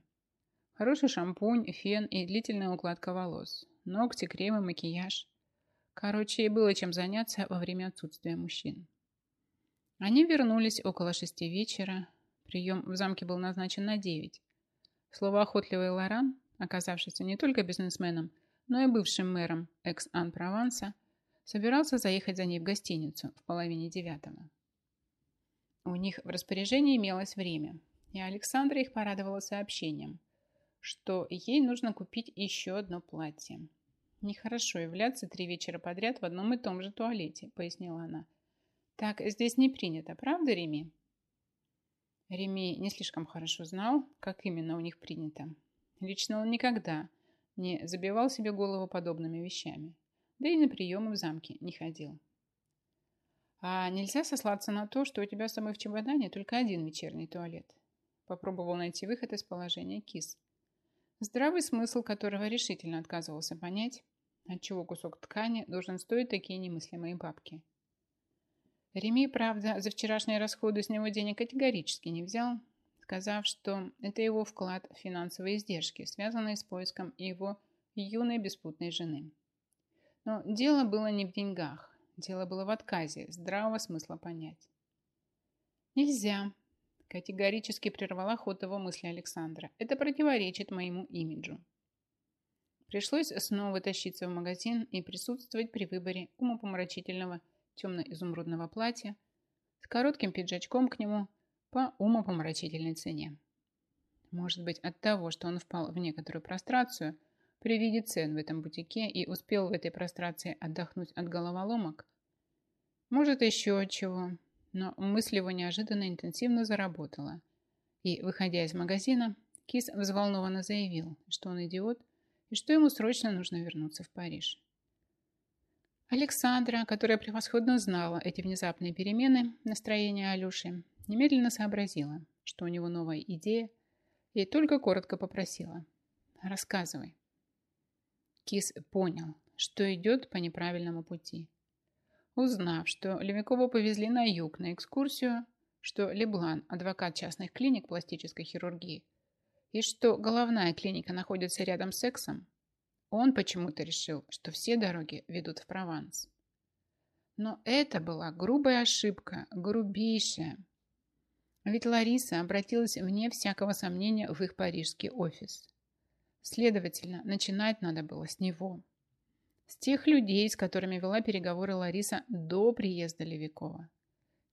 Хороший шампунь, фен и длительная укладка волос. Ногти, кремы, макияж. Короче, и было чем заняться во время отсутствия мужчин. Они вернулись около шести вечера. Прием в замке был назначен на девять. Слово охотливый Лоран, оказавшийся не только бизнесменом, но и бывшим мэром экс-Ан-Прованса, собирался заехать за ней в гостиницу в половине девятого. У них в распоряжении имелось время, и Александра их порадовала сообщением, что ей нужно купить еще одно платье – «Нехорошо являться три вечера подряд в одном и том же туалете», — пояснила она. «Так здесь не принято, правда, Реми?» Реми не слишком хорошо знал, как именно у них принято. Лично он никогда не забивал себе голову подобными вещами, да и на приемы в замке не ходил. «А нельзя сослаться на то, что у тебя с собой в чемодане только один вечерний туалет?» Попробовал найти выход из положения кис. Здравый смысл которого решительно отказывался понять, отчего кусок ткани должен стоить такие немыслимые бабки. Реми, правда, за вчерашние расходы с него денег категорически не взял, сказав, что это его вклад в финансовые издержки, связанные с поиском его юной беспутной жены. Но дело было не в деньгах, дело было в отказе, здравого смысла понять. «Нельзя», – категорически прервала ход его мысли Александра. «Это противоречит моему имиджу». Пришлось снова тащиться в магазин и присутствовать при выборе умопомрачительного темно-изумрудного платья с коротким пиджачком к нему по умопомрачительной цене. Может быть, от того, что он впал в некоторую прострацию при виде цен в этом бутике и успел в этой прострации отдохнуть от головоломок? Может, еще чего, но мысль его неожиданно интенсивно заработала. И, выходя из магазина, Кис взволнованно заявил, что он идиот – и что ему срочно нужно вернуться в Париж. Александра, которая превосходно знала эти внезапные перемены настроения Алеши, немедленно сообразила, что у него новая идея, и только коротко попросила «Рассказывай». Кис понял, что идет по неправильному пути. Узнав, что Левякова повезли на юг на экскурсию, что Леблан, адвокат частных клиник пластической хирургии, и что головная клиника находится рядом с сексом, он почему-то решил, что все дороги ведут в Прованс. Но это была грубая ошибка, грубейшая. Ведь Лариса обратилась вне всякого сомнения в их парижский офис. Следовательно, начинать надо было с него. С тех людей, с которыми вела переговоры Лариса до приезда Левикова.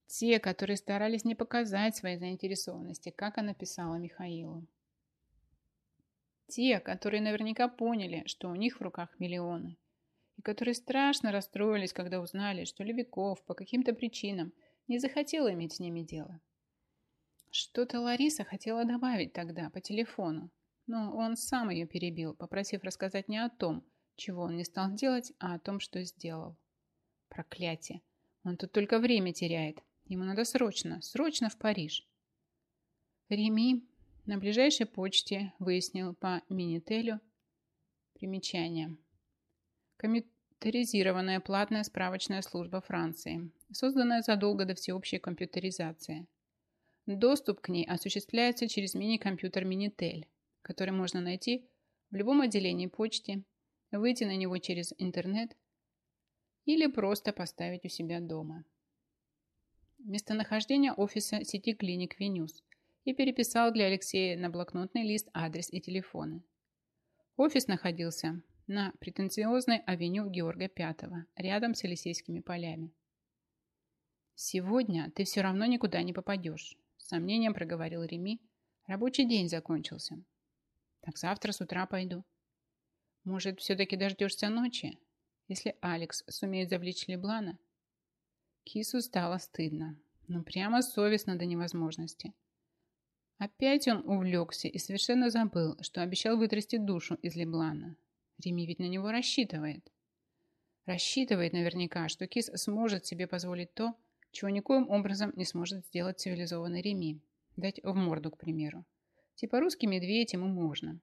Те, которые старались не показать своей заинтересованности, как она писала Михаилу. Те, которые наверняка поняли, что у них в руках миллионы. И которые страшно расстроились, когда узнали, что Левиков по каким-то причинам не захотел иметь с ними дело. Что-то Лариса хотела добавить тогда по телефону, но он сам ее перебил, попросив рассказать не о том, чего он не стал делать, а о том, что сделал. Проклятие! Он тут только время теряет. Ему надо срочно, срочно в Париж. Реми на ближайшей почте выяснил по Минителю примечание. Компьютеризированная платная справочная служба Франции, созданная задолго до всеобщей компьютеризации. Доступ к ней осуществляется через мини-компьютер Минитель, который можно найти в любом отделении почты, выйти на него через интернет или просто поставить у себя дома. Местонахождение офиса сети клиник Венюс – и переписал для Алексея на блокнотный лист адрес и телефоны. Офис находился на претенциозной авеню Георга Пятого, рядом с Елисейскими полями. «Сегодня ты все равно никуда не попадешь», – с сомнением проговорил Реми. «Рабочий день закончился». «Так завтра с утра пойду». «Может, все-таки дождешься ночи?» «Если Алекс сумеет завлечь Леблана?» Кису стало стыдно, но прямо совестно до невозможности – Опять он увлекся и совершенно забыл, что обещал вытрясти душу из Леблана. Реми ведь на него рассчитывает. Рассчитывает наверняка, что Кис сможет себе позволить то, чего никоим образом не сможет сделать цивилизованный Реми. Дать в морду, к примеру. Типа русский медведь ему можно.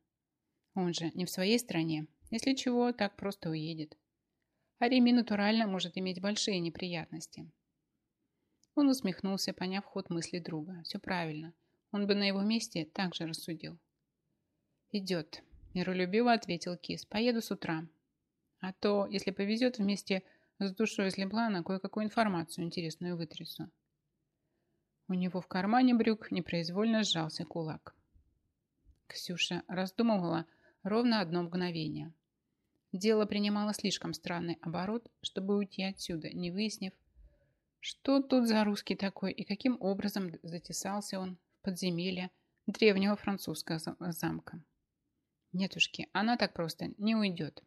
Он же не в своей стране. Если чего, так просто уедет. А Реми натурально может иметь большие неприятности. Он усмехнулся, поняв ход мысли друга. Все правильно. Он бы на его месте так же рассудил. «Идет», – миролюбиво ответил Кис. «Поеду с утра. А то, если повезет, вместе с душой из Леблана кое-какую информацию интересную вытрясу». У него в кармане брюк непроизвольно сжался кулак. Ксюша раздумывала ровно одно мгновение. Дело принимало слишком странный оборот, чтобы уйти отсюда, не выяснив, что тут за русский такой и каким образом затесался он подземелья древнего французского замка. Нетушки, она так просто не уйдет.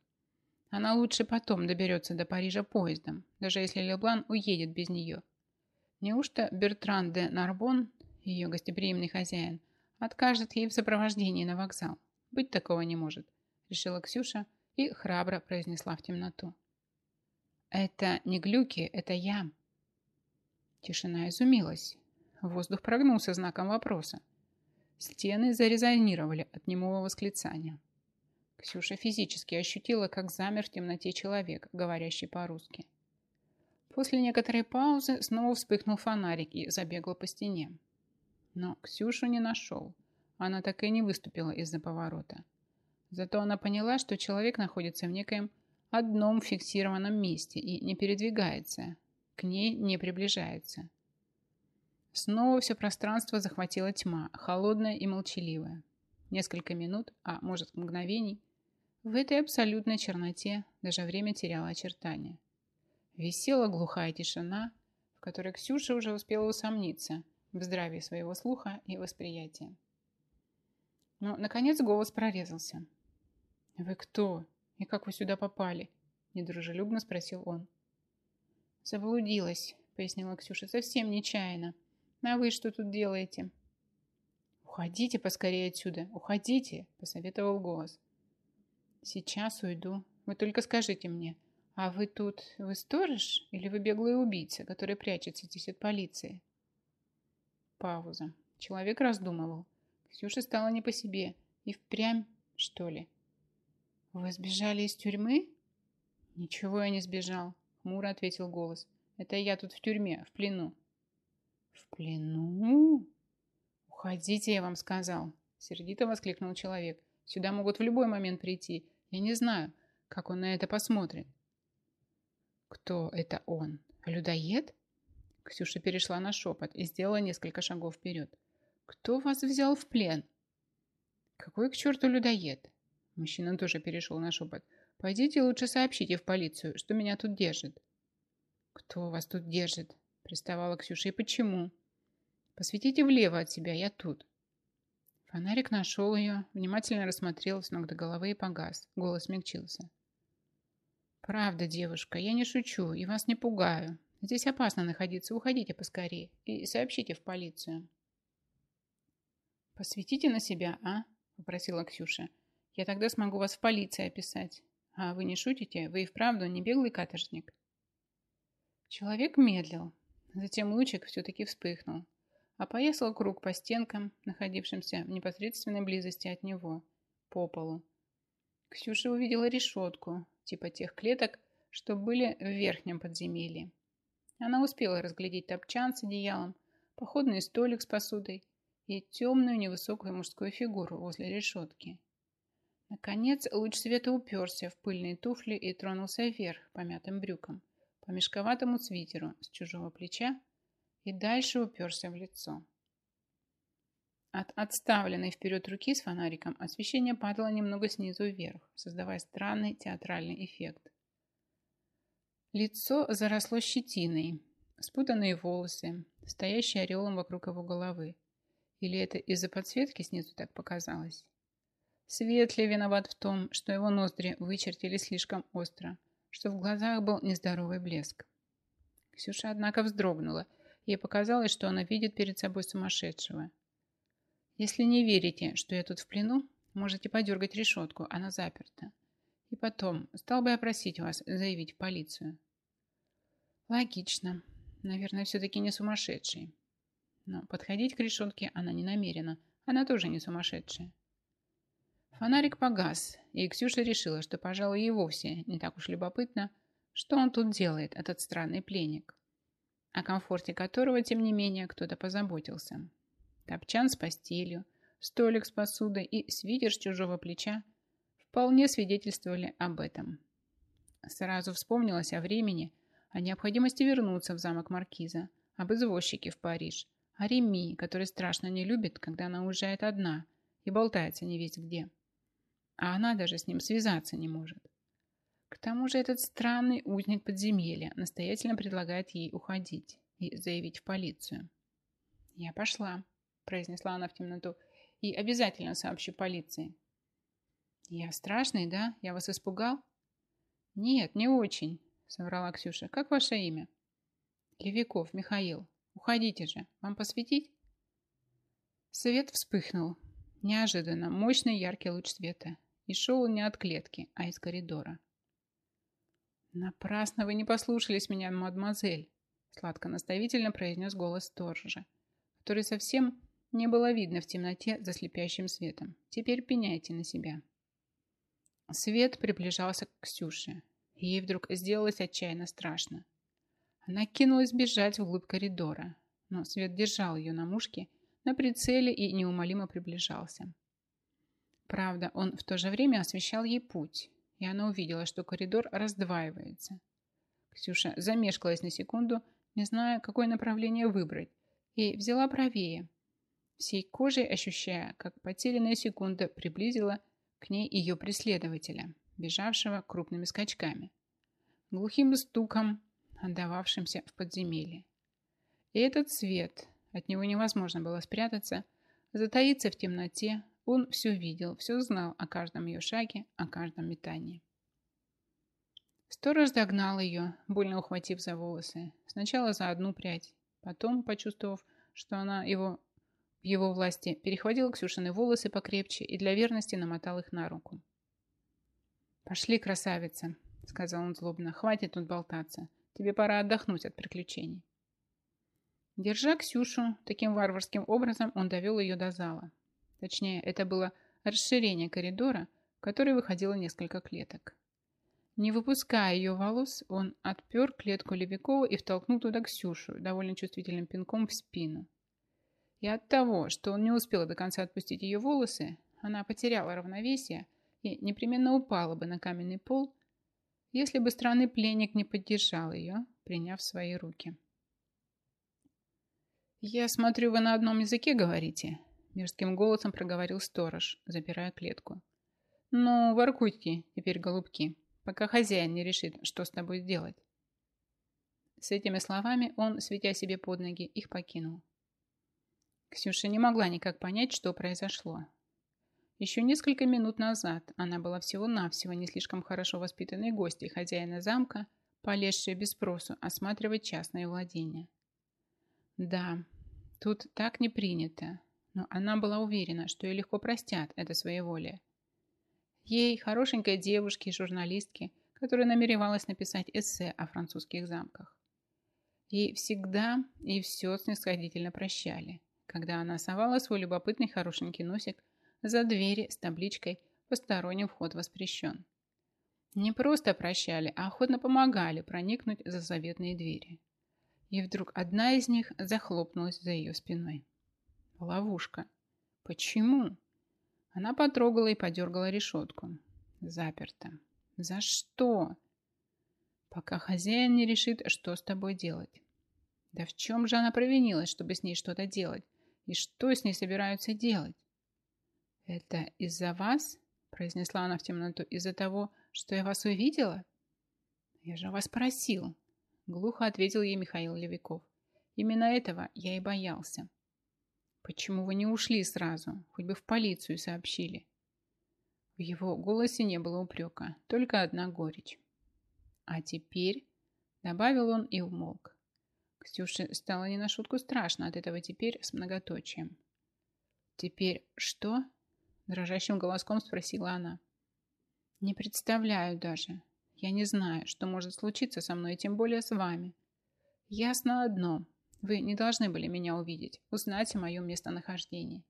Она лучше потом доберется до Парижа поездом, даже если Леблан уедет без нее. Неужто Бертран де Нарбон, ее гостеприимный хозяин, откажет ей в сопровождении на вокзал? Быть такого не может, решила Ксюша и храбро произнесла в темноту. Это не глюки, это я. Тишина изумилась. Воздух прогнулся знаком вопроса. Стены зарезонировали от немого восклицания. Ксюша физически ощутила, как замер в темноте человек, говорящий по-русски. После некоторой паузы снова вспыхнул фонарик и забегла по стене. Но Ксюшу не нашел. Она так и не выступила из-за поворота. Зато она поняла, что человек находится в некоем одном фиксированном месте и не передвигается, к ней не приближается. Снова все пространство захватила тьма, холодная и молчаливая. Несколько минут, а может мгновений, в этой абсолютной черноте даже время теряло очертания. Висела глухая тишина, в которой Ксюша уже успела усомниться в здравии своего слуха и восприятия. Но, наконец, голос прорезался. «Вы кто? И как вы сюда попали?» – недружелюбно спросил он. «Заблудилась», – пояснила Ксюша, – «совсем нечаянно. А вы что тут делаете? Уходите поскорее отсюда, уходите, посоветовал голос. Сейчас уйду. Вы только скажите мне, а вы тут, вы сторож или вы беглый убийца, который прячется здесь от полиции? Пауза. Человек раздумывал. Ксюша стала не по себе. И впрямь, что ли? Вы сбежали из тюрьмы? Ничего я не сбежал, хмуро ответил голос. Это я тут в тюрьме, в плену. «В плену?» «Уходите, я вам сказал!» Сердито воскликнул человек. «Сюда могут в любой момент прийти. Я не знаю, как он на это посмотрит». «Кто это он? Людоед?» Ксюша перешла на шепот и сделала несколько шагов вперед. «Кто вас взял в плен?» «Какой к черту людоед?» Мужчина тоже перешел на шепот. «Пойдите лучше сообщите в полицию, что меня тут держит». «Кто вас тут держит?» приставала Ксюша. «И почему?» «Посветите влево от себя, я тут». Фонарик нашел ее, внимательно рассмотрел с ног до головы и погас. Голос смягчился. «Правда, девушка, я не шучу и вас не пугаю. Здесь опасно находиться, уходите поскорее и сообщите в полицию». «Посветите на себя, а?» – попросила Ксюша. «Я тогда смогу вас в полиции описать. А вы не шутите? Вы и вправду не беглый каторжник?» Человек медлил, Затем лучик все-таки вспыхнул, а поехал круг по стенкам, находившимся в непосредственной близости от него, по полу. Ксюша увидела решетку, типа тех клеток, что были в верхнем подземелье. Она успела разглядеть топчан с одеялом, походный столик с посудой и темную невысокую мужскую фигуру возле решетки. Наконец луч света уперся в пыльные туфли и тронулся вверх по мятым брюкам по мешковатому свитеру с чужого плеча и дальше уперся в лицо. От отставленной вперед руки с фонариком освещение падало немного снизу вверх, создавая странный театральный эффект. Лицо заросло щетиной, спутанные волосы, стоящие орелом вокруг его головы. Или это из-за подсветки снизу так показалось? Светли виноват в том, что его ноздри вычертили слишком остро – что в глазах был нездоровый блеск. Ксюша, однако, вздрогнула. Ей показалось, что она видит перед собой сумасшедшего. «Если не верите, что я тут в плену, можете подергать решетку, она заперта. И потом, стал бы я просить вас заявить в полицию». «Логично. Наверное, все-таки не сумасшедший». Но подходить к решетке она не намерена. Она тоже не сумасшедшая. Фонарик погас, и Ксюша решила, что, пожалуй, и вовсе не так уж любопытно, что он тут делает, этот странный пленник, о комфорте которого, тем не менее, кто-то позаботился. Топчан с постелью, столик с посудой и свитер с чужого плеча вполне свидетельствовали об этом. Сразу вспомнилось о времени, о необходимости вернуться в замок Маркиза, об извозчике в Париж, о Реми, который страшно не любит, когда она уезжает одна и болтается не весь где а она даже с ним связаться не может. К тому же этот странный узник подземелья настоятельно предлагает ей уходить и заявить в полицию. «Я пошла», – произнесла она в темноту, – «и обязательно сообщу полиции». «Я страшный, да? Я вас испугал?» «Нет, не очень», – соврала Ксюша. «Как ваше имя?» «Левиков Михаил. Уходите же. Вам посвятить. Свет вспыхнул. Неожиданно. Мощный яркий луч света. И шел он не от клетки, а из коридора. «Напрасно вы не послушались меня, мадемуазель!» Сладко-наставительно произнес голос сторожа, который совсем не было видно в темноте за слепящим светом. «Теперь пеняйте на себя!» Свет приближался к Ксюше. Ей вдруг сделалось отчаянно страшно. Она кинулась бежать вглубь коридора, но свет держал ее на мушке, на прицеле и неумолимо приближался. Правда, он в то же время освещал ей путь, и она увидела, что коридор раздваивается. Ксюша замешкалась на секунду, не зная, какое направление выбрать, и взяла правее, всей кожей ощущая, как потерянная секунда приблизила к ней ее преследователя, бежавшего крупными скачками, глухим стуком, отдававшимся в подземелье. И этот свет, от него невозможно было спрятаться, затаиться в темноте, он все видел, все знал о каждом ее шаге, о каждом метании. Сторож догнал ее, больно ухватив за волосы. Сначала за одну прядь. Потом, почувствовав, что она его в его власти, перехватил Ксюшины волосы покрепче и для верности намотал их на руку. «Пошли, красавица», — сказал он злобно. «Хватит тут болтаться. Тебе пора отдохнуть от приключений». Держа Ксюшу, таким варварским образом он довел ее до зала. Точнее, это было расширение коридора, в который выходило несколько клеток. Не выпуская ее волос, он отпер клетку Левикова и втолкнул туда Ксюшу довольно чувствительным пинком в спину. И от того, что он не успел до конца отпустить ее волосы, она потеряла равновесие и непременно упала бы на каменный пол, если бы странный пленник не поддержал ее, приняв свои руки. «Я смотрю, вы на одном языке говорите», Мерзким голосом проговорил сторож, запирая клетку. «Ну, воркуйте теперь, голубки, пока хозяин не решит, что с тобой сделать. С этими словами он, светя себе под ноги, их покинул. Ксюша не могла никак понять, что произошло. Еще несколько минут назад она была всего-навсего не слишком хорошо воспитанной гостьей хозяина замка, полезшей без спросу осматривать частное владение. Да, тут так не принято, но она была уверена, что ее легко простят это своеволие. Ей, хорошенькой девушке и журналистке, которая намеревалась написать эссе о французских замках. Ей всегда и все снисходительно прощали, когда она совала свой любопытный хорошенький носик за двери с табличкой «Посторонним вход воспрещен». Не просто прощали, а охотно помогали проникнуть за заветные двери. И вдруг одна из них захлопнулась за ее спиной. Ловушка. Почему? Она потрогала и подергала решетку. Заперто. За что? Пока хозяин не решит, что с тобой делать. Да в чем же она провинилась, чтобы с ней что-то делать? И что с ней собираются делать? Это из-за вас? Произнесла она в темноту. Из-за того, что я вас увидела? Я же вас просил. Глухо ответил ей Михаил Левиков. Именно этого я и боялся. «Почему вы не ушли сразу? Хоть бы в полицию сообщили». В его голосе не было упрека, только одна горечь. «А теперь...» — добавил он и умолк. Ксюше стало не на шутку страшно от этого теперь с многоточием. «Теперь что?» — дрожащим голоском спросила она. «Не представляю даже. Я не знаю, что может случиться со мной, тем более с вами. Ясно одно. Вы не должны были меня увидеть, узнать о моем местонахождении.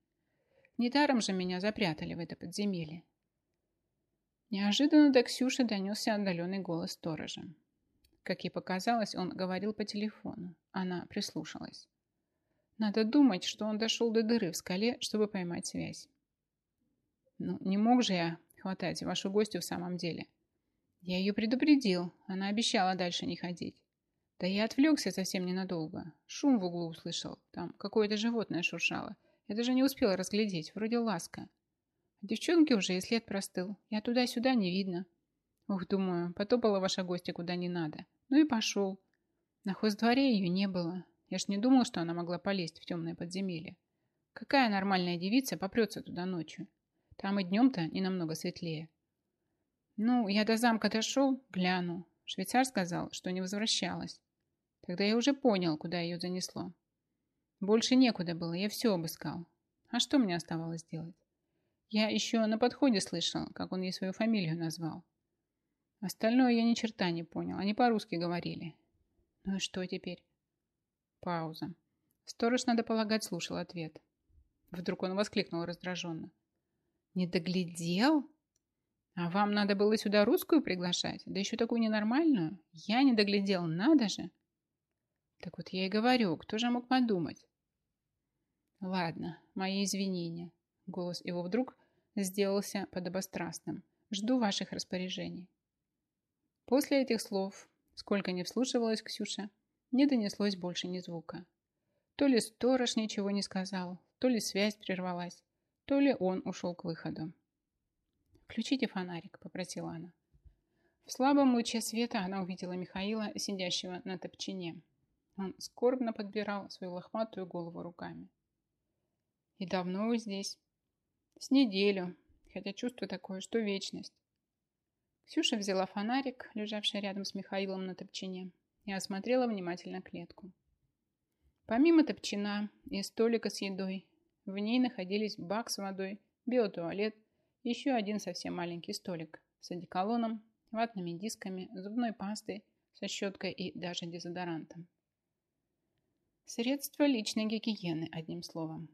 Недаром же меня запрятали в это подземелье. Неожиданно до Ксюши донесся отдаленный голос сторожа. Как ей показалось, он говорил по телефону. Она прислушалась. Надо думать, что он дошел до дыры в скале, чтобы поймать связь. Ну, не мог же я хватать вашу гостью в самом деле. Я ее предупредил. Она обещала дальше не ходить. Да я отвлекся совсем ненадолго. Шум в углу услышал. Там какое-то животное шуршало. Я даже не успела разглядеть. Вроде ласка. А девчонки уже и след простыл. Я туда-сюда не видно. Ух, думаю, потопала ваша гостья куда не надо. Ну и пошел. На хоздворе ее не было. Я ж не думал, что она могла полезть в темное подземелье. Какая нормальная девица попрется туда ночью? Там и днем-то не намного светлее. Ну, я до замка дошел, гляну. Швейцар сказал, что не возвращалась когда я уже понял, куда ее занесло. Больше некуда было, я все обыскал. А что мне оставалось делать? Я еще на подходе слышал, как он ей свою фамилию назвал. Остальное я ни черта не понял, они по-русски говорили. Ну и что теперь? Пауза. Сторож, надо полагать, слушал ответ. Вдруг он воскликнул раздраженно. «Не доглядел? А вам надо было сюда русскую приглашать? Да еще такую ненормальную? Я не доглядел, надо же!» Так вот я и говорю, кто же мог подумать? Ладно, мои извинения. Голос его вдруг сделался подобострастным. Жду ваших распоряжений. После этих слов, сколько не вслушивалась Ксюша, не донеслось больше ни звука. То ли сторож ничего не сказал, то ли связь прервалась, то ли он ушел к выходу. «Включите фонарик», — попросила она. В слабом луче света она увидела Михаила, сидящего на топчине. Он скорбно подбирал свою лохматую голову руками. «И давно вы здесь?» «С неделю, хотя чувство такое, что вечность». Ксюша взяла фонарик, лежавший рядом с Михаилом на топчине, и осмотрела внимательно клетку. Помимо топчина и столика с едой, в ней находились бак с водой, биотуалет, еще один совсем маленький столик с одеколоном, ватными дисками, зубной пастой, со щеткой и даже дезодорантом. Средства личной гигиены, одним словом.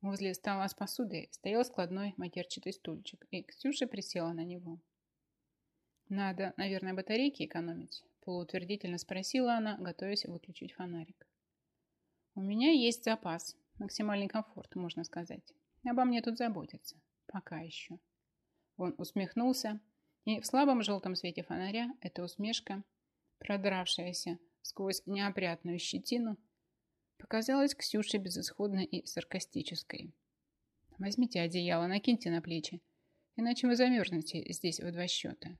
Возле стола с посудой стоял складной матерчатый стульчик, и Ксюша присела на него. «Надо, наверное, батарейки экономить», – полуутвердительно спросила она, готовясь выключить фонарик. «У меня есть запас, максимальный комфорт, можно сказать. Обо мне тут заботятся. Пока еще». Он усмехнулся, и в слабом желтом свете фонаря эта усмешка, продравшаяся сквозь неопрятную щетину, показалась Ксюше безысходной и саркастической. «Возьмите одеяло, накиньте на плечи, иначе вы замерзнете здесь в два счета».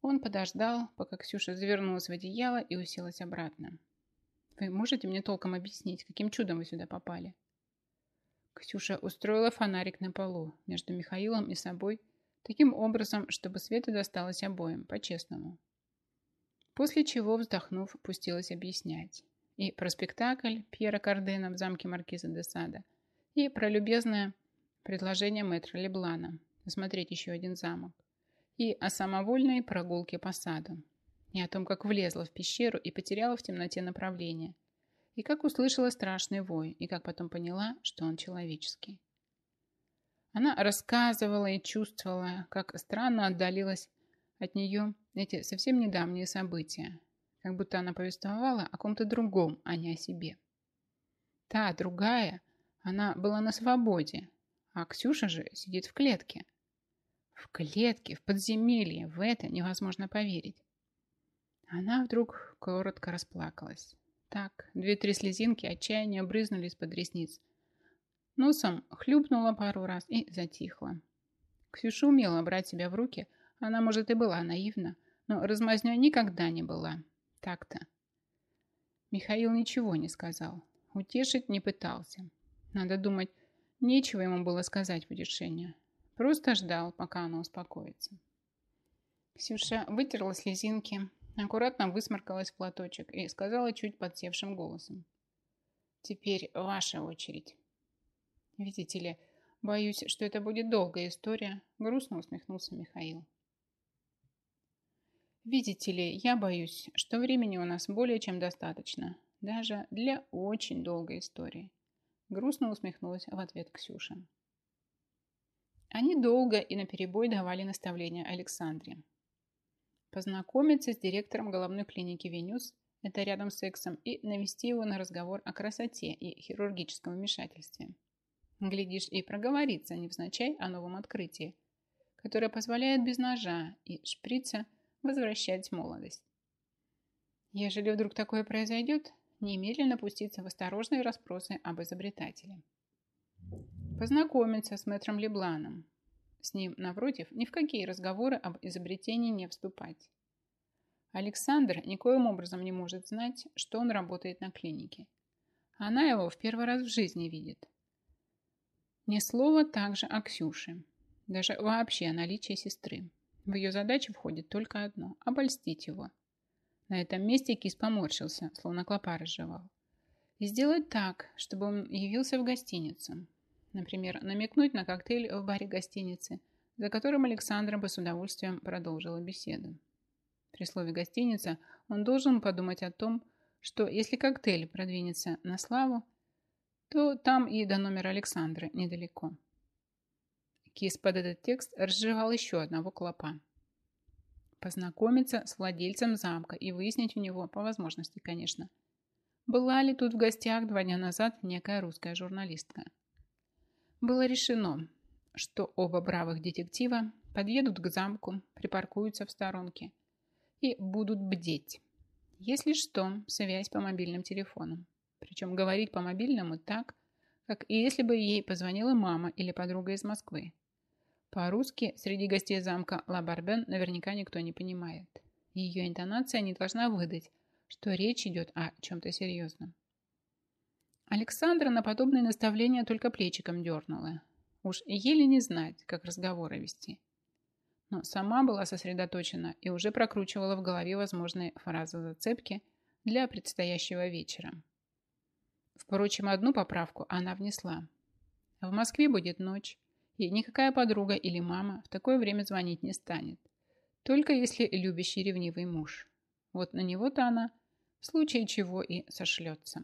Он подождал, пока Ксюша завернулась в одеяло и уселась обратно. «Вы можете мне толком объяснить, каким чудом вы сюда попали?» Ксюша устроила фонарик на полу между Михаилом и собой, таким образом, чтобы света досталось обоим, по-честному. После чего, вздохнув, пустилась объяснять и про спектакль Пьера Кардена в замке Маркиза де Сада, и про любезное предложение мэтра Леблана посмотреть еще один замок, и о самовольной прогулке по саду, и о том, как влезла в пещеру и потеряла в темноте направление, и как услышала страшный вой, и как потом поняла, что он человеческий. Она рассказывала и чувствовала, как странно отдалилось от нее эти совсем недавние события, как будто она повествовала о ком-то другом, а не о себе. Та, другая, она была на свободе, а Ксюша же сидит в клетке. В клетке, в подземелье, в это невозможно поверить. Она вдруг коротко расплакалась. Так, две-три слезинки отчаяния брызнули из-под ресниц. Носом хлюпнула пару раз и затихла. Ксюша умела брать себя в руки, она, может, и была наивна, но размазнёй никогда не была. Так-то. Михаил ничего не сказал. Утешить не пытался. Надо думать, нечего ему было сказать в утешение. Просто ждал, пока она успокоится. Ксюша вытерла слезинки, аккуратно высморкалась в платочек и сказала чуть подсевшим голосом. «Теперь ваша очередь». «Видите ли, боюсь, что это будет долгая история», грустно усмехнулся Михаил. Видите ли, я боюсь, что времени у нас более чем достаточно, даже для очень долгой истории. Грустно усмехнулась в ответ Ксюша. Они долго и наперебой давали наставления Александре. Познакомиться с директором головной клиники «Венюс» – это рядом с сексом, и навести его на разговор о красоте и хирургическом вмешательстве. Глядишь, и проговорится невзначай о новом открытии, которое позволяет без ножа и шприца – возвращать молодость. Ежели вдруг такое произойдет, немедленно пуститься в осторожные расспросы об изобретателе. Познакомиться с мэтром Лебланом. С ним, напротив, ни в какие разговоры об изобретении не вступать. Александр никоим образом не может знать, что он работает на клинике. Она его в первый раз в жизни видит. Ни слова также о Ксюше. Даже вообще о наличии сестры. В ее задачу входит только одно – обольстить его. На этом месте кис поморщился, словно клопа разжевал. И сделать так, чтобы он явился в гостиницу. Например, намекнуть на коктейль в баре гостиницы, за которым Александра бы с удовольствием продолжила беседу. При слове «гостиница» он должен подумать о том, что если коктейль продвинется на славу, то там и до номера Александры недалеко. Кис под этот текст разжигал еще одного клопа. Познакомиться с владельцем замка и выяснить у него, по возможности, конечно, была ли тут в гостях два дня назад некая русская журналистка. Было решено, что оба бравых детектива подъедут к замку, припаркуются в сторонке и будут бдеть. Если что, связь по мобильным телефонам. Причем говорить по мобильному так, как и если бы ей позвонила мама или подруга из Москвы. По-русски среди гостей замка Ла Барбен наверняка никто не понимает. Ее интонация не должна выдать, что речь идет о чем-то серьезном. Александра на подобные наставления только плечиком дернула. Уж еле не знать, как разговоры вести. Но сама была сосредоточена и уже прокручивала в голове возможные фразы-зацепки для предстоящего вечера. Впрочем, одну поправку она внесла. В Москве будет ночь, Ей никакая подруга или мама в такое время звонить не станет. Только если любящий ревнивый муж. Вот на него-то она в случае чего и сошлется.